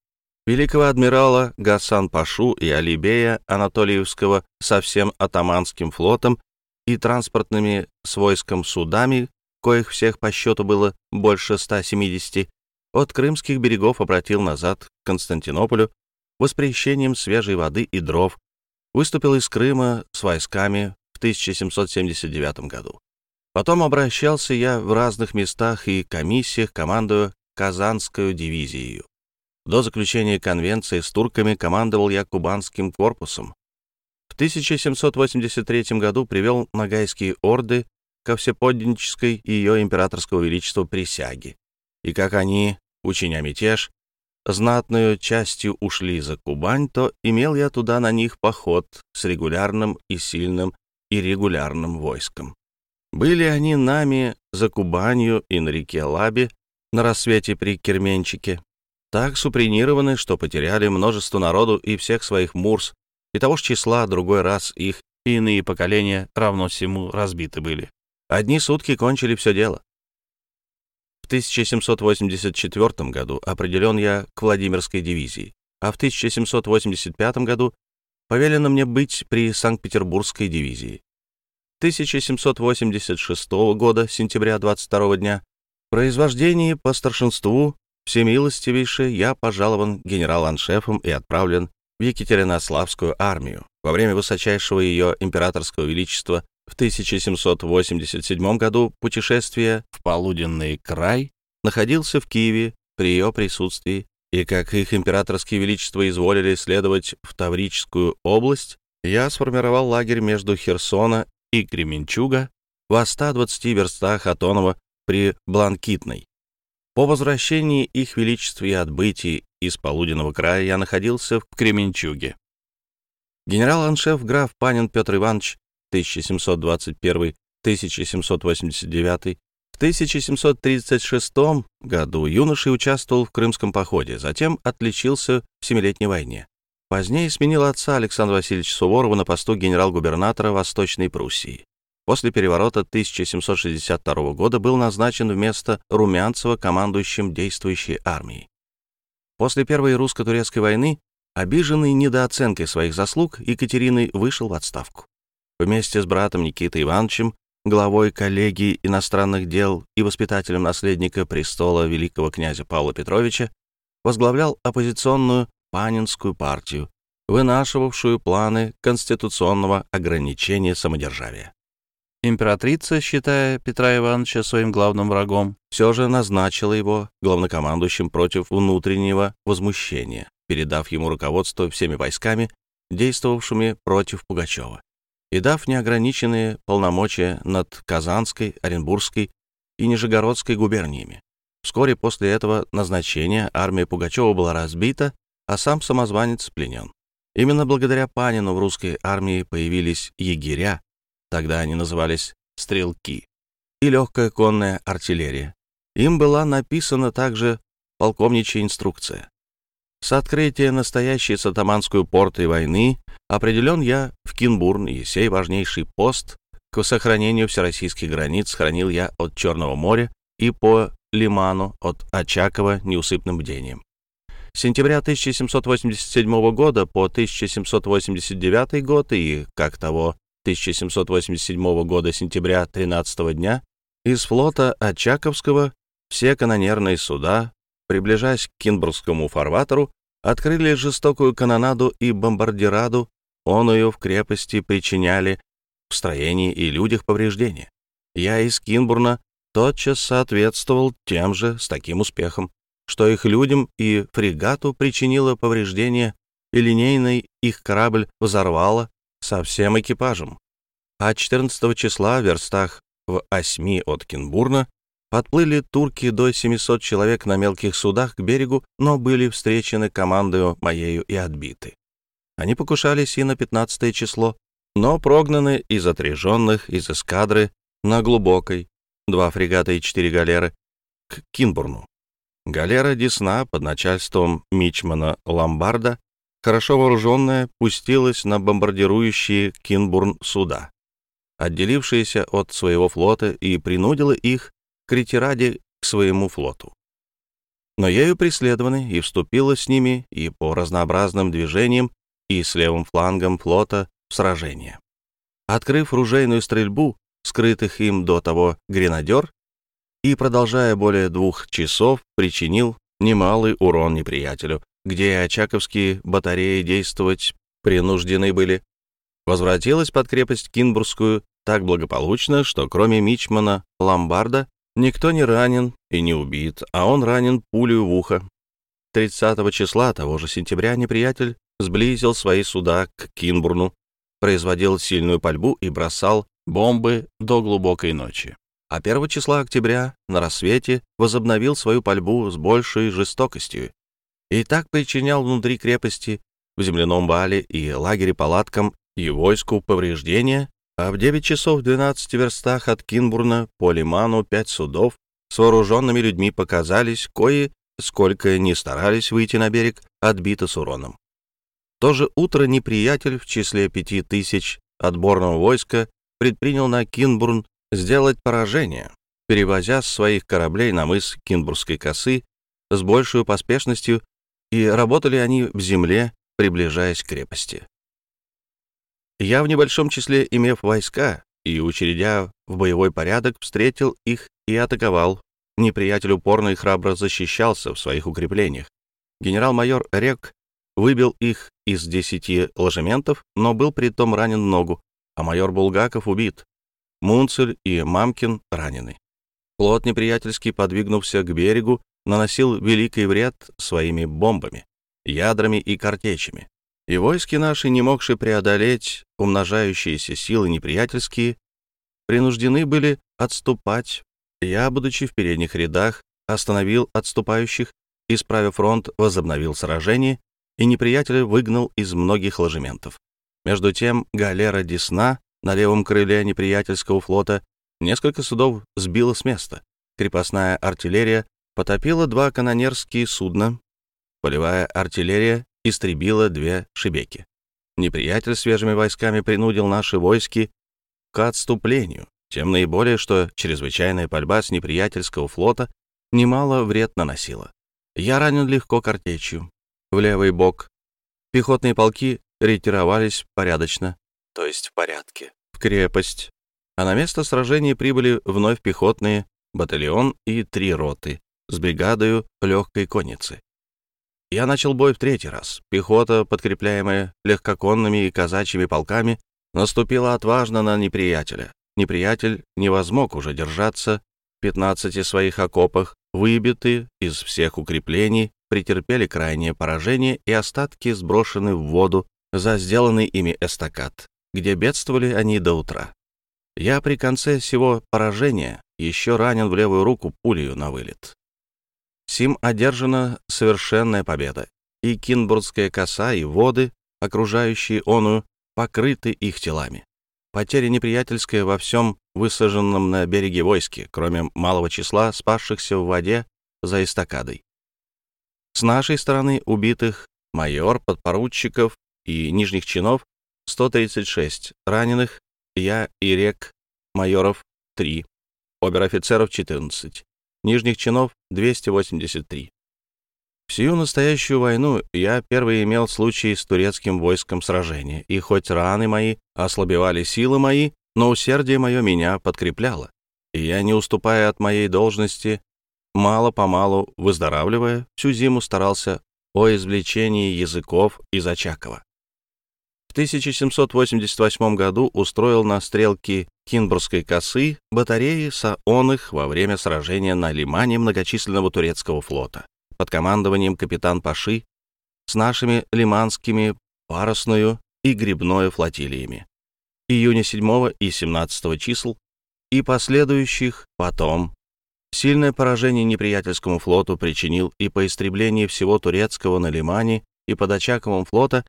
великого адмирала Гасан-Пашу и Алибея Анатольевского со всем атаманским флотом и транспортными с войском судами, коих всех по счету было больше 170, от крымских берегов обратил назад к Константинополю воспрещением свежей воды и дров, выступил из Крыма с войсками в 1779 году. Потом обращался я в разных местах и комиссиях, командуя Казанскую дивизией. До заключения конвенции с турками командовал я кубанским корпусом. В 1783 году привел нагайские орды ко всеподнической ее императорского величества присяги. И как они, учиня мятеж, знатную частью ушли за Кубань, то имел я туда на них поход с регулярным и сильным и регулярным войском. Были они нами за Кубанью и на реке Лабе, на рассвете при Керменчике, так супринированы, что потеряли множество народу и всех своих мурс, и того ж числа другой раз их и иные поколения равно всему разбиты были. Одни сутки кончили все дело. В 1784 году определен я к Владимирской дивизии, а в 1785 году повелено мне быть при Санкт-Петербургской дивизии. 1786 года, сентября 22 дня, произвождение по старшинству Всемилостивейше я пожалован генерал-аншефом и отправлен в Екатеринославскую армию. Во время высочайшего ее императорского величества в 1787 году путешествие в полуденный край находился в Киеве при ее присутствии, и как их императорские величества изволили следовать в Таврическую область, я сформировал лагерь между Херсона и Кременчуга во 120 верстах от Онова при Бланкитной. По возвращении их величества и отбытии из полуденного края я находился в Кременчуге. Генерал-аншеф граф Панин Петр Иванович 1721-1789 в 1736 году юношей участвовал в Крымском походе, затем отличился в Семилетней войне. Позднее сменил отца Александра Васильевича Суворова на посту генерал-губернатора Восточной Пруссии. После переворота 1762 года был назначен вместо Румянцева командующим действующей армией. После Первой русско-турецкой войны, обиженный недооценкой своих заслуг, Екатерины вышел в отставку. Вместе с братом Никитой Ивановичем, главой коллегии иностранных дел и воспитателем наследника престола великого князя Павла Петровича, возглавлял оппозиционную Панинскую партию, вынашивавшую планы конституционного ограничения самодержавия. Императрица, считая Петра Ивановича своим главным врагом, все же назначила его главнокомандующим против внутреннего возмущения, передав ему руководство всеми войсками, действовавшими против Пугачева, и дав неограниченные полномочия над Казанской, Оренбургской и Нижегородской губерниями. Вскоре после этого назначения армия Пугачева была разбита, а сам самозванец пленен. Именно благодаря Панину в русской армии появились егеря, тогда они назывались «стрелки», и легкая конная артиллерия. Им была написана также полковничья инструкция. С открытия настоящей сатаманской порты войны определен я в Кинбурн, и сей важнейший пост к сохранению всероссийских границ хранил я от Черного моря и по Лиману от Очакова неусыпным бдением. С сентября 1787 года по 1789 год и, как того 1787 года сентября 13 дня из флота Очаковского все канонерные суда, приближаясь к Кинбургскому фарватеру, открыли жестокую канонаду и бомбардираду, он ее в крепости причиняли в строении и людях повреждения. Я из Кинбурна тотчас соответствовал тем же с таким успехом, что их людям и фрегату причинило повреждение, и линейный их корабль взорвало, со всем экипажем. А 14 числа в верстах в осьми от Кинбурна подплыли турки до 700 человек на мелких судах к берегу, но были встречены командою моею и отбиты. Они покушались и на 15 число, но прогнаны из отреженных из эскадры на глубокой, два фрегата и четыре галеры, к Кинбурну. Галера Десна под начальством Мичмана Ломбарда хорошо вооруженная, пустилась на бомбардирующие Кинбурн суда, отделившиеся от своего флота, и принудила их к ретираде к своему флоту. Но ею преследованы и вступила с ними и по разнообразным движениям и с левым флангом флота в сражение. Открыв ружейную стрельбу, скрытых им до того гренадер, и, продолжая более двух часов, причинил немалый урон неприятелю, где очаковские батареи действовать принуждены были, возвратилась под крепость Кинбургскую так благополучно, что кроме Мичмана Ломбарда никто не ранен и не убит, а он ранен пулей в ухо. 30 числа того же сентября неприятель сблизил свои суда к Кинбурну, производил сильную пальбу и бросал бомбы до глубокой ночи. А 1 числа октября на рассвете возобновил свою пальбу с большей жестокостью и так причинял внутри крепости, в земляном вале и лагере палаткам и войску повреждения, а в 9 часов в 12 верстах от Кинбурна по лиману пять судов с вооруженными людьми показались, кои, сколько ни старались выйти на берег, отбито с уроном. То же утро неприятель в числе пяти тысяч отборного войска предпринял на Кинбурн сделать поражение, перевозя с своих кораблей на мыс Кинбургской косы с большей поспешностью и работали они в земле, приближаясь к крепости. Я в небольшом числе, имев войска и учредя в боевой порядок, встретил их и атаковал. Неприятель упорно и храбро защищался в своих укреплениях. Генерал-майор Рек выбил их из десяти ложементов, но был притом ранен ногу, а майор Булгаков убит. Мунцель и Мамкин ранены. Флот неприятельский, подвигнулся к берегу, наносил великий вред своими бомбами, ядрами и картечами. И войски наши, не могшие преодолеть умножающиеся силы неприятельские, принуждены были отступать. Я, будучи в передних рядах, остановил отступающих, исправив фронт, возобновил сражение, и неприятеля выгнал из многих ложементов. Между тем галера Десна на левом крыле неприятельского флота несколько судов сбила с места. Крепостная артиллерия потопила два канонерские судна, полевая артиллерия истребила две шибеки. Неприятель свежими войсками принудил наши войски к отступлению, тем наиболее, что чрезвычайная пальба с неприятельского флота немало вред наносила. Я ранен легко картечью, в левый бок. Пехотные полки ретировались порядочно, то есть в порядке, в крепость, а на место сражения прибыли вновь пехотные, батальон и три роты с бригадою легкой конницы. Я начал бой в третий раз. Пехота, подкрепляемая легкоконными и казачьими полками, наступила отважно на неприятеля. Неприятель не возмог уже держаться в 15 своих окопах, выбиты из всех укреплений, претерпели крайнее поражение и остатки сброшены в воду за сделанный ими эстакад, где бедствовали они до утра. Я при конце всего поражения еще ранен в левую руку пулею на вылет. Сим одержана совершенная победа, и Кинбургская коса, и воды, окружающие оную, покрыты их телами. Потеря неприятельская во всем высаженном на береге войске, кроме малого числа спасшихся в воде за эстакадой. С нашей стороны убитых майор, подпоручиков и нижних чинов 136, раненых я и рек майоров 3, обер-офицеров 14, нижних чинов 283. Всю настоящую войну я первый имел случай с турецким войском сражения, и хоть раны мои ослабевали силы мои, но усердие мое меня подкрепляло, и я, не уступая от моей должности, мало-помалу выздоравливая, всю зиму старался о извлечении языков из Очакова. В 1788 году устроил на стрелке Кинбургской косы батареи Саоных во время сражения на лимане многочисленного турецкого флота под командованием капитан Паши с нашими лиманскими парусную и грибной флотилиями. Июня 7 и 17 чисел и последующих потом Сильное поражение неприятельскому флоту причинил и по истреблении всего турецкого на Лимане и под Очаковым флота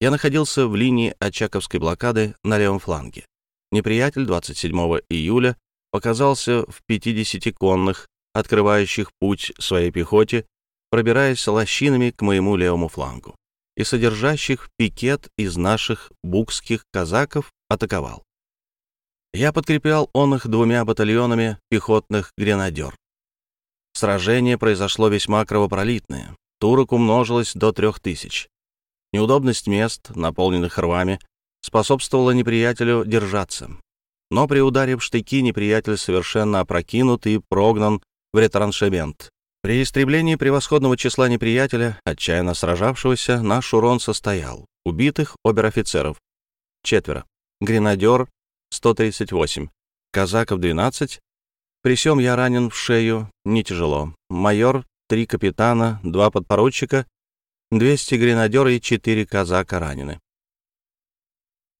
я находился в линии Очаковской блокады на левом фланге. Неприятель 27 июля показался в 50 конных, открывающих путь своей пехоте, пробираясь лощинами к моему левому флангу, и содержащих пикет из наших букских казаков атаковал. Я подкреплял он их двумя батальонами пехотных гренадер. Сражение произошло весьма кровопролитное. Турок умножилось до трех тысяч. Неудобность мест, наполненных рвами, способствовала неприятелю держаться. Но при ударе в штыки неприятель совершенно опрокинут и прогнан в ретраншемент. При истреблении превосходного числа неприятеля, отчаянно сражавшегося, наш урон состоял. Убитых обер-офицеров — четверо. Гренадер 138. Казаков 12. При сём я ранен в шею, не тяжело. Майор, три капитана, два подпоручика, 200 гренадера и 4 казака ранены.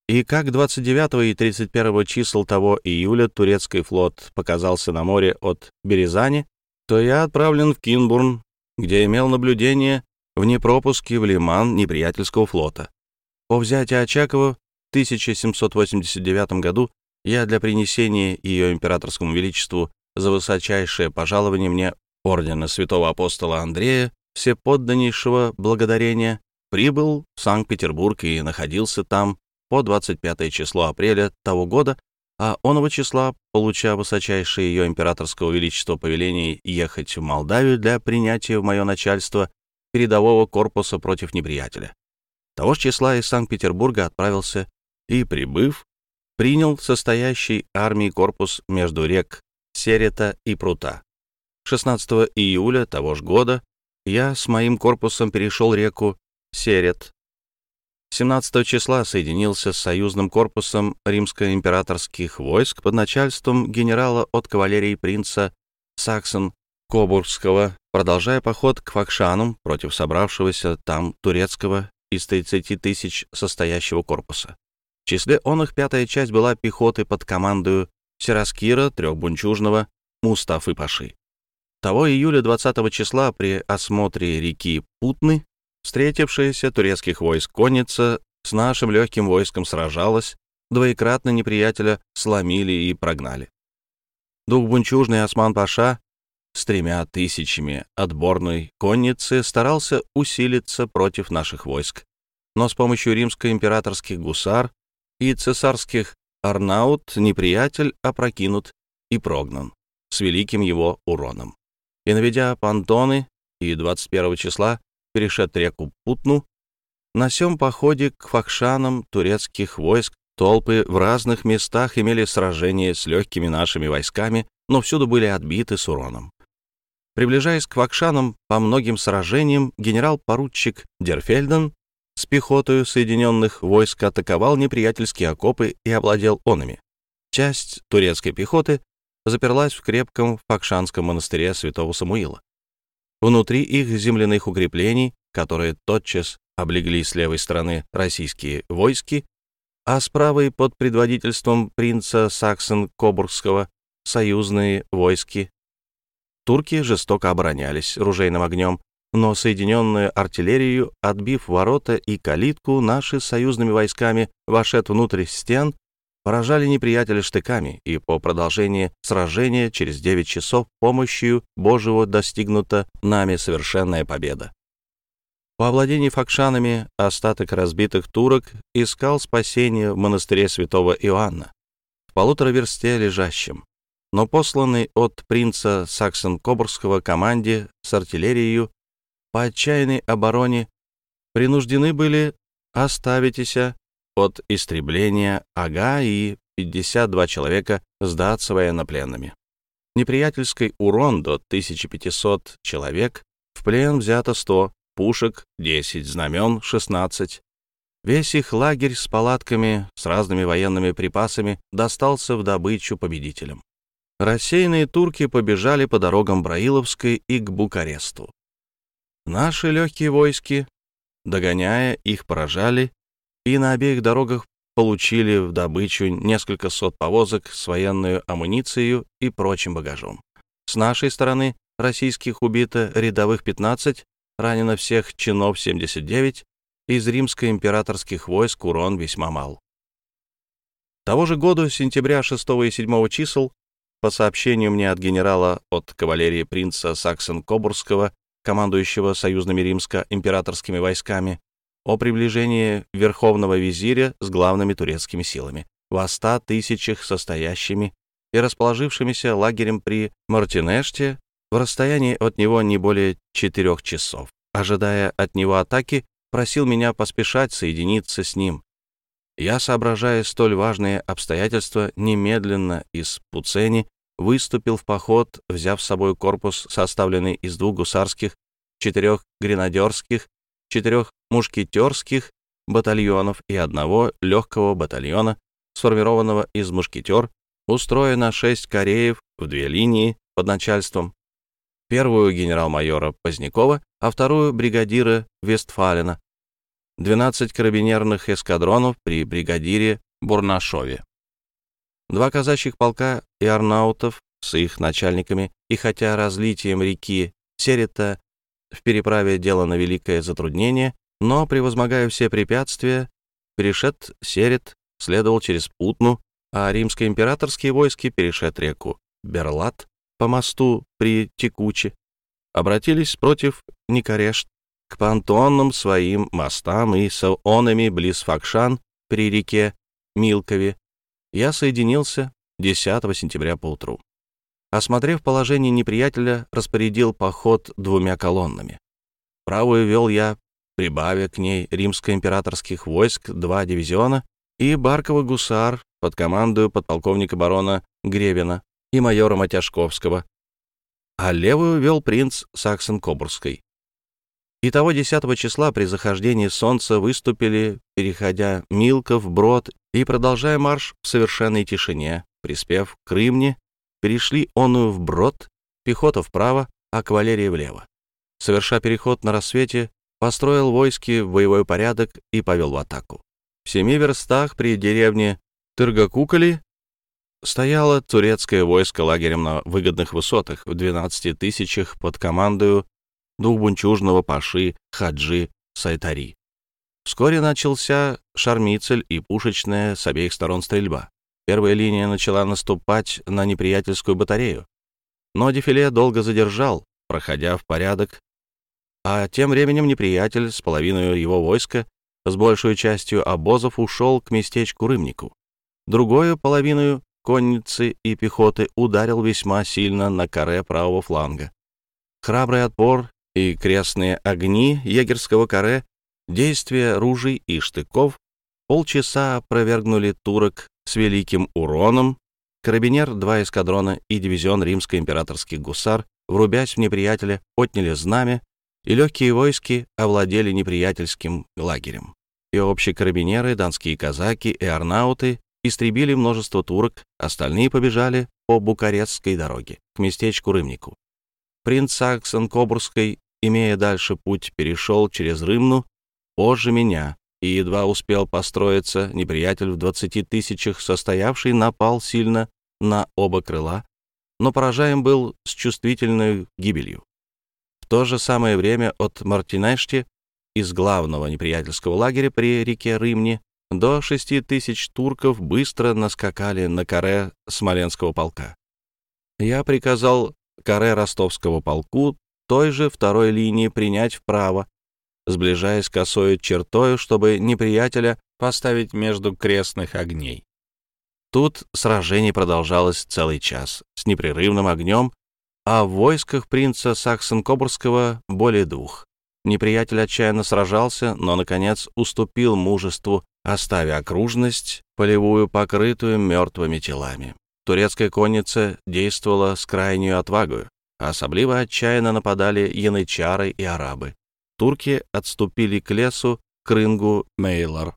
И как 29 и 31 чисел того июля турецкий флот показался на море от Березани, то я отправлен в Кинбурн, где имел наблюдение вне пропуски в лиман неприятельского флота. По взятии Очакова 1789 году я для принесения ее императорскому величеству за высочайшее пожалование мне ордена святого апостола Андрея всеподданнейшего благодарения прибыл в Санкт-Петербург и находился там по 25 число апреля того года, а оного числа, получа высочайшее ее императорского величества повеление ехать в Молдавию для принятия в мое начальство передового корпуса против неприятеля. Того же числа из Санкт-Петербурга отправился и, прибыв, принял состоящий армией корпус между рек Серета и Прута. 16 июля того же года я с моим корпусом перешел реку Серет. 17 числа соединился с союзным корпусом римско-императорских войск под начальством генерала от кавалерии принца Саксон Кобургского, продолжая поход к Факшанам против собравшегося там турецкого из 30 тысяч состоящего корпуса. В числе он их пятая часть была пехоты под командою Сераскира, трехбунчужного, Мустафы Паши. Того июля 20 числа при осмотре реки Путны встретившаяся турецких войск конница с нашим легким войском сражалась, двоекратно неприятеля сломили и прогнали. Двухбунчужный Осман-Паша с тремя тысячами отборной конницы старался усилиться против наших войск, но с помощью римско-императорских гусар и цесарских арнаут неприятель опрокинут и прогнан с великим его уроном. И наведя понтоны, и 21 числа перешед реку Путну, на сём походе к факшанам турецких войск толпы в разных местах имели сражения с легкими нашими войсками, но всюду были отбиты с уроном. Приближаясь к Вакшанам по многим сражениям, генерал-поручик Дерфельден с пехотой Соединенных войск атаковал неприятельские окопы и овладел онами. Часть турецкой пехоты заперлась в крепком Факшанском монастыре святого Самуила. Внутри их земляных укреплений, которые тотчас облегли с левой стороны российские войски, а с правой под предводительством принца Саксон-Кобургского союзные войски. Турки жестоко оборонялись ружейным огнем, но соединенную артиллерию, отбив ворота и калитку, наши союзными войсками вошед внутрь стен, поражали неприятеля штыками, и по продолжении сражения через 9 часов помощью Божьего достигнута нами совершенная победа. По овладении факшанами остаток разбитых турок искал спасение в монастыре святого Иоанна, в полутора версте лежащем, но посланный от принца Саксон-Кобурского команде с артиллерией по отчаянной обороне принуждены были оставитеся от истребления Ага и 52 человека сдаться военнопленными. Неприятельский урон до 1500 человек, в плен взято 100, пушек 10, знамен 16. Весь их лагерь с палатками, с разными военными припасами достался в добычу победителям. Рассеянные турки побежали по дорогам Браиловской и к Букаресту. Наши легкие войски, догоняя их, поражали и на обеих дорогах получили в добычу несколько сот повозок с военной амуницией и прочим багажом. С нашей стороны российских убито рядовых 15, ранено всех чинов 79, из римско-императорских войск урон весьма мал. Того же года, сентября 6 и 7 чисел, по сообщению мне от генерала от кавалерии принца Саксон-Кобурского, командующего союзными римско-императорскими войсками, о приближении верховного визиря с главными турецкими силами, во ста тысячах состоящими и расположившимися лагерем при Мартинеште в расстоянии от него не более четырех часов. Ожидая от него атаки, просил меня поспешать соединиться с ним. Я, соображая столь важные обстоятельства, немедленно из Пуцени выступил в поход, взяв с собой корпус, составленный из двух гусарских, четырех гренадерских четырех мушкетерских батальонов и одного легкого батальона, сформированного из мушкетер, устроено шесть кореев в две линии под начальством. Первую генерал-майора Позднякова, а вторую бригадира Вестфалена. 12 карабинерных эскадронов при бригадире Бурнашове. Два казачьих полка и арнаутов с их начальниками, и хотя разлитием реки Серета в переправе дело на великое затруднение, но, превозмогая все препятствия, перешед Серет следовал через Путну, а римско-императорские войски перешед реку Берлат по мосту при Текуче, обратились против Никорешт к понтонным своим мостам и саонами близ Факшан при реке Милкове. Я соединился 10 сентября поутру осмотрев положение неприятеля, распорядил поход двумя колоннами. Правую вел я, прибавя к ней римско-императорских войск два дивизиона и Баркова гусар под командою подполковника барона Гребина и майора Матяшковского, а левую вел принц Саксон-Кобурской. Итого 10 числа при захождении солнца выступили, переходя Милков, Брод и продолжая марш в совершенной тишине, приспев к Рымне перешли оную вброд, пехота вправо, а кавалерия влево. Соверша переход на рассвете, построил войски в боевой порядок и повел в атаку. В семи верстах при деревне Тыргакукали стояло турецкое войско лагерем на выгодных высотах в 12 тысячах под командою двухбунчужного паши Хаджи Сайтари. Вскоре начался шармицель и пушечная с обеих сторон стрельба. Первая линия начала наступать на неприятельскую батарею. Но дефиле долго задержал, проходя в порядок, а тем временем неприятель с половиной его войска с большей частью обозов ушел к местечку Рымнику. Другую половину конницы и пехоты ударил весьма сильно на коре правого фланга. Храбрый отпор и крестные огни егерского каре, действия ружей и штыков полчаса опровергнули турок с великим уроном. Карабинер, два эскадрона и дивизион римско-императорских гусар, врубясь в неприятеля, отняли знамя, и легкие войски овладели неприятельским лагерем. И общие карабинеры, донские казаки и арнауты истребили множество турок, остальные побежали по Букарестской дороге к местечку Рымнику. Принц Саксон-Кобурской, имея дальше путь, перешел через Рымну позже меня и едва успел построиться, неприятель в двадцати тысячах состоявший напал сильно на оба крыла, но поражаем был с чувствительной гибелью. В то же самое время от Мартинешти из главного неприятельского лагеря при реке Рымне до шести тысяч турков быстро наскакали на каре Смоленского полка. Я приказал каре ростовского полку той же второй линии принять вправо, сближаясь косой чертою, чтобы неприятеля поставить между крестных огней. Тут сражение продолжалось целый час с непрерывным огнем, а в войсках принца Саксон-Кобурского более двух. Неприятель отчаянно сражался, но, наконец, уступил мужеству, оставя окружность, полевую, покрытую мертвыми телами. Турецкая конница действовала с крайней отвагой, особливо отчаянно нападали янычары и арабы. Турки отступили к лесу Крынгу Мейлор,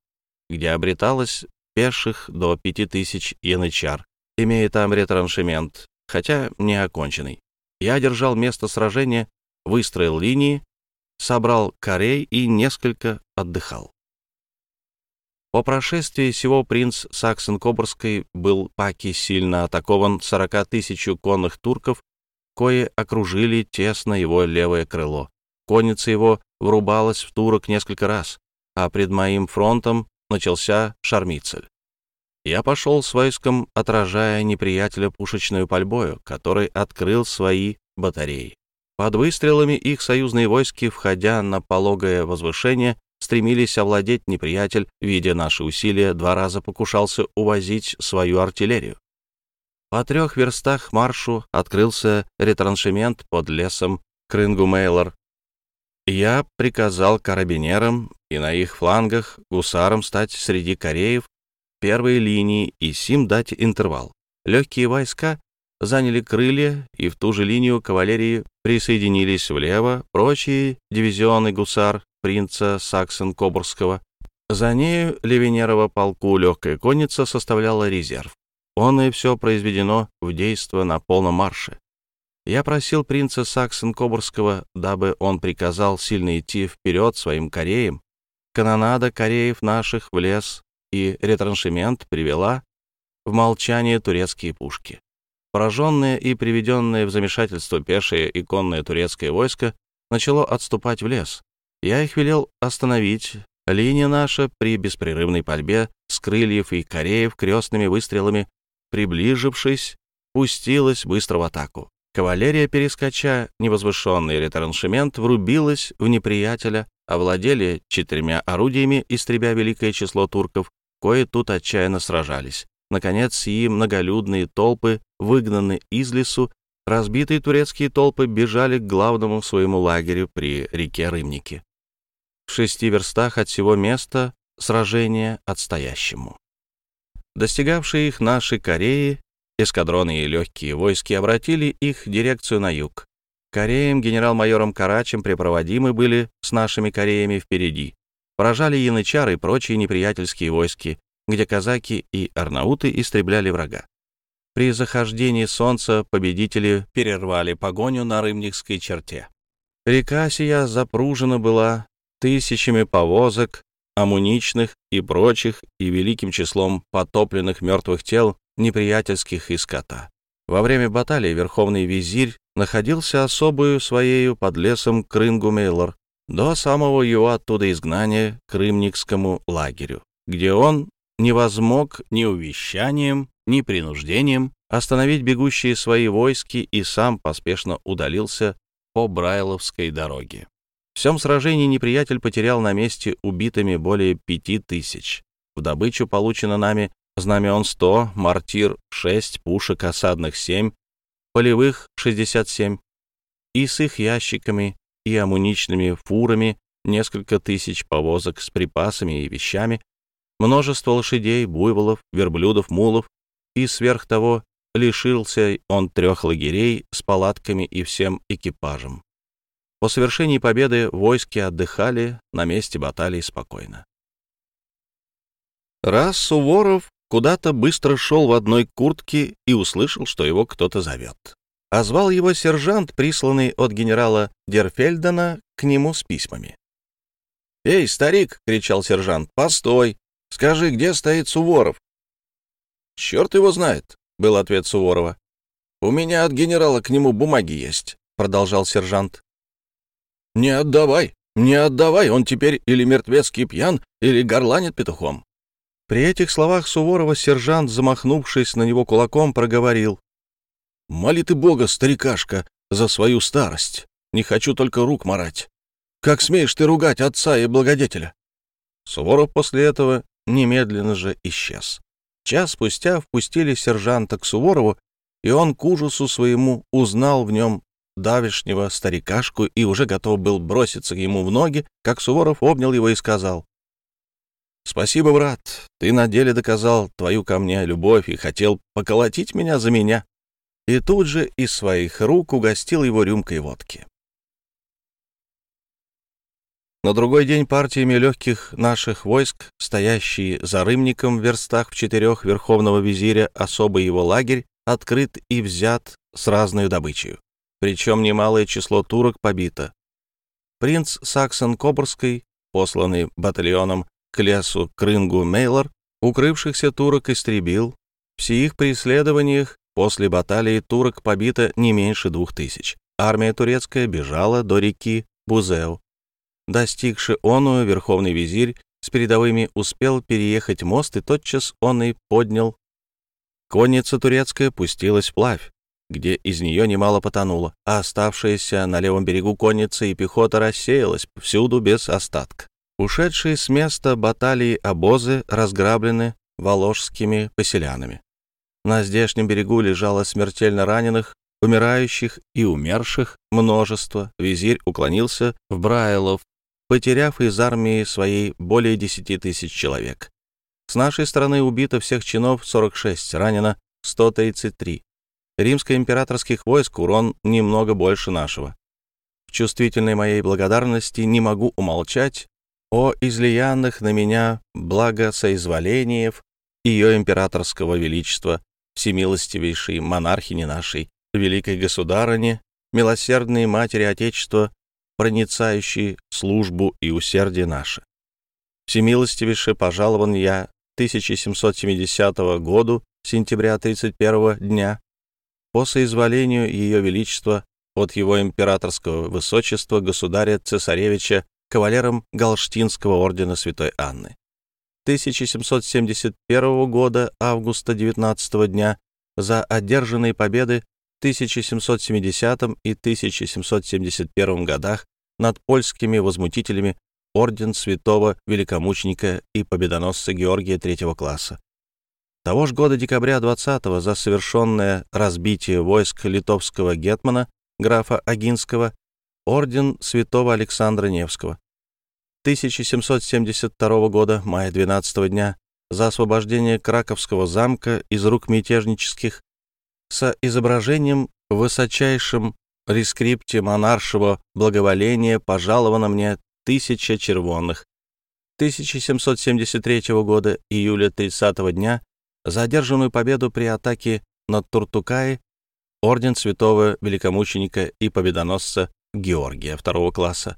где обреталось пеших до пяти тысяч янычар, имея там ретраншемент, хотя не оконченный. Я держал место сражения, выстроил линии, собрал корей и несколько отдыхал. По прошествии всего принц Саксон-Кобурской был паки сильно атакован сорока тысячу конных турков, кои окружили тесно его левое крыло. Конница его врубалась в турок несколько раз, а пред моим фронтом начался шармицель. Я пошел с войском, отражая неприятеля пушечную пальбою, который открыл свои батареи. Под выстрелами их союзные войски, входя на пологое возвышение, стремились овладеть неприятель, видя наши усилия, два раза покушался увозить свою артиллерию. По трех верстах маршу открылся ретраншемент под лесом Крынгу-Мейлор. Я приказал карабинерам и на их флангах гусарам стать среди кореев первой линии и сим дать интервал. Легкие войска заняли крылья, и в ту же линию кавалерии присоединились влево прочие дивизионы гусар принца Саксон-Кобурского. За нею Левенерова полку легкая конница составляла резерв. Он и все произведено в действо на полном марше. Я просил принца Саксон-Кобурского, дабы он приказал сильно идти вперед своим кореям. Канонада кореев наших в лес и ретраншемент привела в молчание турецкие пушки. Пораженное и приведенное в замешательство пешее и конное турецкое войско начало отступать в лес. Я их велел остановить. Линия наша при беспрерывной пальбе с крыльев и кореев крестными выстрелами, приближившись, пустилась быстро в атаку. Кавалерия, перескоча невозвышенный ретраншемент, врубилась в неприятеля, овладели четырьмя орудиями, истребя великое число турков, кое тут отчаянно сражались. Наконец, сии многолюдные толпы выгнаны из лесу, разбитые турецкие толпы бежали к главному своему лагерю при реке Рымники. В шести верстах от всего места сражения отстоящему. Достигавшие их наши Кореи, эскадроны и легкие войски обратили их дирекцию на юг. Кореям, генерал-майором Карачем припроводимы были с нашими Кореями впереди. Поражали янычары и прочие неприятельские войски, где казаки и арнауты истребляли врага. При захождении солнца победители перервали погоню на Рымникской черте. Река сия запружена была тысячами повозок, амуничных и прочих, и великим числом потопленных мертвых тел, неприятельских и скота. Во время баталии верховный визирь находился особую своею под лесом Крынгу-Мейлор до самого его оттуда изгнания к Рымникскому лагерю, где он не возмог ни увещанием, ни принуждением остановить бегущие свои войски и сам поспешно удалился по Брайловской дороге. В всем сражении неприятель потерял на месте убитыми более пяти тысяч. В добычу получено нами знамен 100, мортир 6, пушек осадных 7, полевых 67, и с их ящиками и амуничными фурами несколько тысяч повозок с припасами и вещами, множество лошадей, буйволов, верблюдов, мулов, и сверх того лишился он трех лагерей с палатками и всем экипажем. По совершении победы войски отдыхали на месте баталии спокойно. Раз Суворов куда-то быстро шел в одной куртке и услышал, что его кто-то зовет. А звал его сержант, присланный от генерала Дерфельдена к нему с письмами. «Эй, старик!» — кричал сержант. «Постой! Скажи, где стоит Суворов?» «Черт его знает!» — был ответ Суворова. «У меня от генерала к нему бумаги есть», — продолжал сержант. «Не отдавай, не отдавай, он теперь или мертвецкий пьян, или горланит петухом». При этих словах Суворова сержант, замахнувшись на него кулаком, проговорил. «Моли ты Бога, старикашка, за свою старость. Не хочу только рук марать. Как смеешь ты ругать отца и благодетеля?» Суворов после этого немедленно же исчез. Час спустя впустили сержанта к Суворову, и он к ужасу своему узнал в нем давешнего старикашку и уже готов был броситься ему в ноги, как Суворов обнял его и сказал, «Спасибо, брат, ты на деле доказал твою ко мне любовь и хотел поколотить меня за меня». И тут же из своих рук угостил его рюмкой водки. На другой день партиями легких наших войск, стоящие за Рымником в верстах в четырех верховного визиря, особый его лагерь, открыт и взят с разной добычей причем немалое число турок побито. Принц Саксон-Кобурской, посланный батальоном к лесу Крынгу Мейлор, укрывшихся турок истребил. В сих преследованиях после баталии турок побито не меньше двух тысяч. Армия турецкая бежала до реки Бузеу. Достигши оную, верховный визирь с передовыми успел переехать мост, и тотчас он и поднял. Конница турецкая пустилась вплавь где из нее немало потонуло, а оставшаяся на левом берегу конница и пехота рассеялась всюду без остатка. Ушедшие с места баталии обозы разграблены воложскими поселянами. На здешнем берегу лежало смертельно раненых, умирающих и умерших множество. Визирь уклонился в Брайлов, потеряв из армии своей более 10 тысяч человек. С нашей стороны убито всех чинов 46, ранено 133 римско-императорских войск урон немного больше нашего. В чувствительной моей благодарности не могу умолчать о излиянных на меня благосоизволениев ее императорского величества, всемилостивейшей монархини нашей, великой государыне, милосердной матери Отечества, проницающей службу и усердие наше. Всемилостивейше пожалован я 1770 году, сентября 31 дня, по соизволению Ее Величества от Его Императорского Высочества Государя-Цесаревича кавалером Галштинского ордена Святой Анны. 1771 года августа 19 дня за одержанные победы в 1770 и 1771 годах над польскими возмутителями орден святого великомученика и победоносца Георгия третьего класса, того же года декабря 20-го за совершенное разбитие войск литовского гетмана графа Агинского орден святого Александра Невского. 1772 года, мая 12 дня, за освобождение Краковского замка из рук мятежнических с изображением в высочайшем рескрипте монаршего благоволения пожаловано мне тысяча червонных. 1773 года, июля 30 дня, за одержанную победу при атаке на Туртукаи орден святого великомученика и победоносца Георгия второго класса.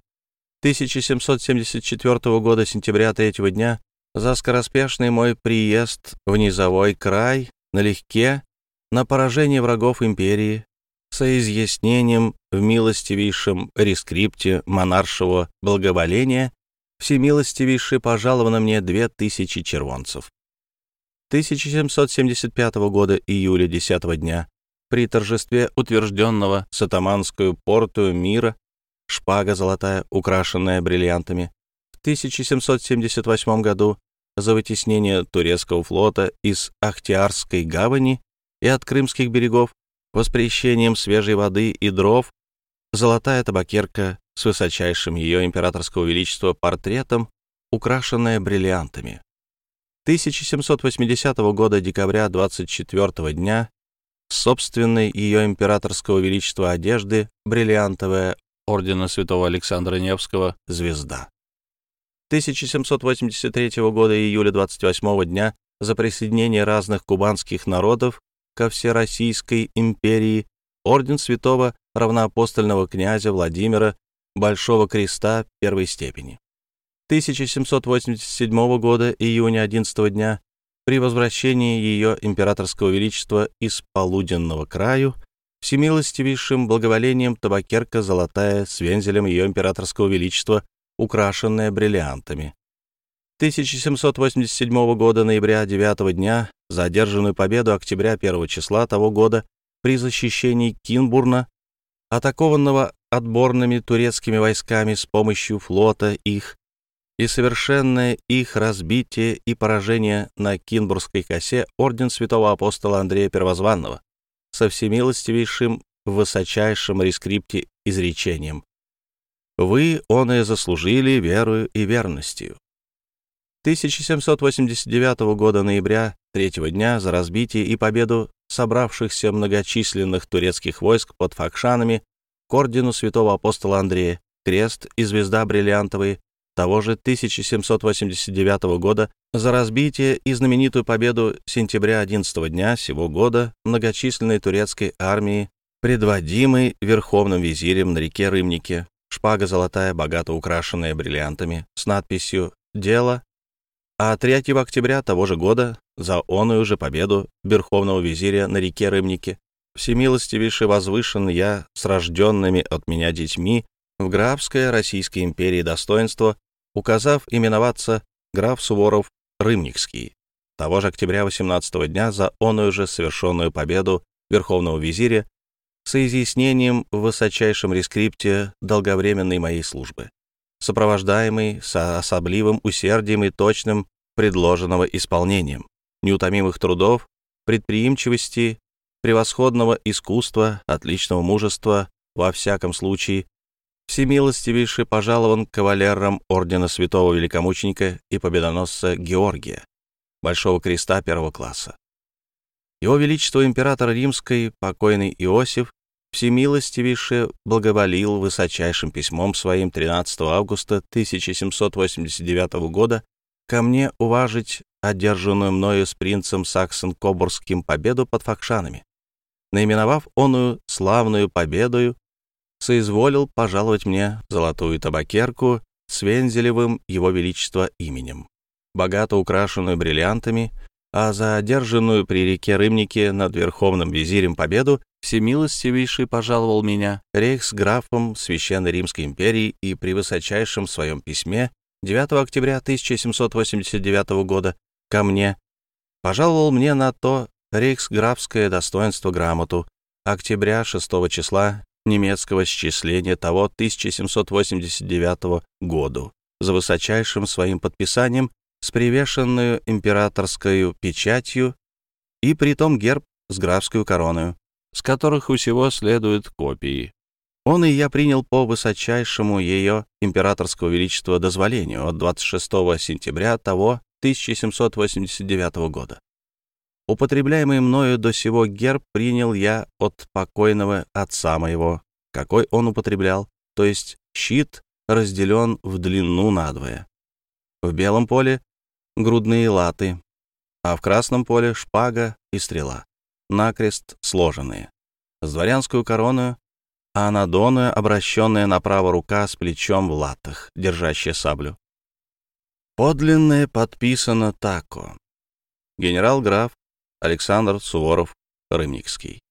1774 года, сентября третьего дня, за скороспешный мой приезд в низовой край налегке на поражение врагов империи, соизъяснением в милостивейшем рескрипте монаршего благоволения всемилостивейше пожаловано мне две тысячи червонцев. 1775 года июля 10 дня при торжестве утвержденного сатаманскую порту мира шпага золотая, украшенная бриллиантами. В 1778 году за вытеснение турецкого флота из Ахтиарской гавани и от крымских берегов воспрещением свежей воды и дров, золотая табакерка с высочайшим ее императорского величества портретом, украшенная бриллиантами. 1780 года декабря 24 дня собственной ее императорского величества одежды бриллиантовая ордена святого Александра Невского звезда. 1783 года июля 28 дня за присоединение разных кубанских народов ко Всероссийской империи орден святого равноапостольного князя Владимира Большого Креста первой степени. 1787 года июня 11 дня при возвращении ее императорского величества из полуденного краю всемилостивейшим благоволением табакерка золотая с вензелем ее императорского величества, украшенная бриллиантами. 1787 года ноября 9 дня за одержанную победу октября 1 числа того года при защищении Кинбурна, атакованного отборными турецкими войсками с помощью флота их, и совершенное их разбитие и поражение на Кинбургской косе орден святого апостола Андрея Первозванного со всемилостивейшим высочайшим рескрипте изречением. «Вы, он и заслужили верою и верностью». 1789 года ноября, третьего дня, за разбитие и победу собравшихся многочисленных турецких войск под Факшанами к ордену святого апостола Андрея, крест и звезда бриллиантовые, того же 1789 года за разбитие и знаменитую победу сентября 11 дня сего года многочисленной турецкой армии, предводимой верховным визирем на реке Рымнике, шпага золотая, богато украшенная бриллиантами, с надписью «Дело», а 3 октября того же года за оную же победу верховного визиря на реке Рымнике, всемилостивейше возвышен я с рожденными от меня детьми в графское Российской империи достоинство указав именоваться граф Суворов Рымникский. Того же октября 18 дня за оную же совершенную победу Верховного визиря с изъяснением в высочайшем рескрипте долговременной моей службы, сопровождаемый с особливым усердием и точным предложенного исполнением, неутомимых трудов, предприимчивости, превосходного искусства, отличного мужества, во всяком случае, всемилостивейше пожалован кавалером ордена святого великомученика и победоносца Георгия, Большого креста первого класса. Его Величество император Римской, покойный Иосиф, всемилостивейше благоволил высочайшим письмом своим 13 августа 1789 года ко мне уважить одержанную мною с принцем Саксон-Кобурским победу под Факшанами, наименовав оную славную победою соизволил пожаловать мне золотую табакерку с вензелевым его величества именем, богато украшенную бриллиантами, а за одержанную при реке Рымнике над Верховным Визирем победу всемилостивейший пожаловал меня рейхсграфом Священной Римской империи и при высочайшем своем письме 9 октября 1789 года ко мне пожаловал мне на то рейхсграфское достоинство грамоту октября 6 числа немецкого счисления того 1789 году за высочайшим своим подписанием с привешенную императорской печатью и притом герб с графскую короною, с которых у всего следуют копии. Он и я принял по высочайшему ее императорского величества дозволению от 26 сентября того 1789 года. Употребляемый мною до сего герб принял я от покойного отца моего, какой он употреблял, то есть щит разделен в длину надвое. В белом поле — грудные латы, а в красном поле — шпага и стрела, накрест сложенные, с дворянскую корону, а на доную обращенная направо рука с плечом в латах, держащая саблю. Подлинное подписано тако. Генерал-граф Александр Суворов-Рымникский.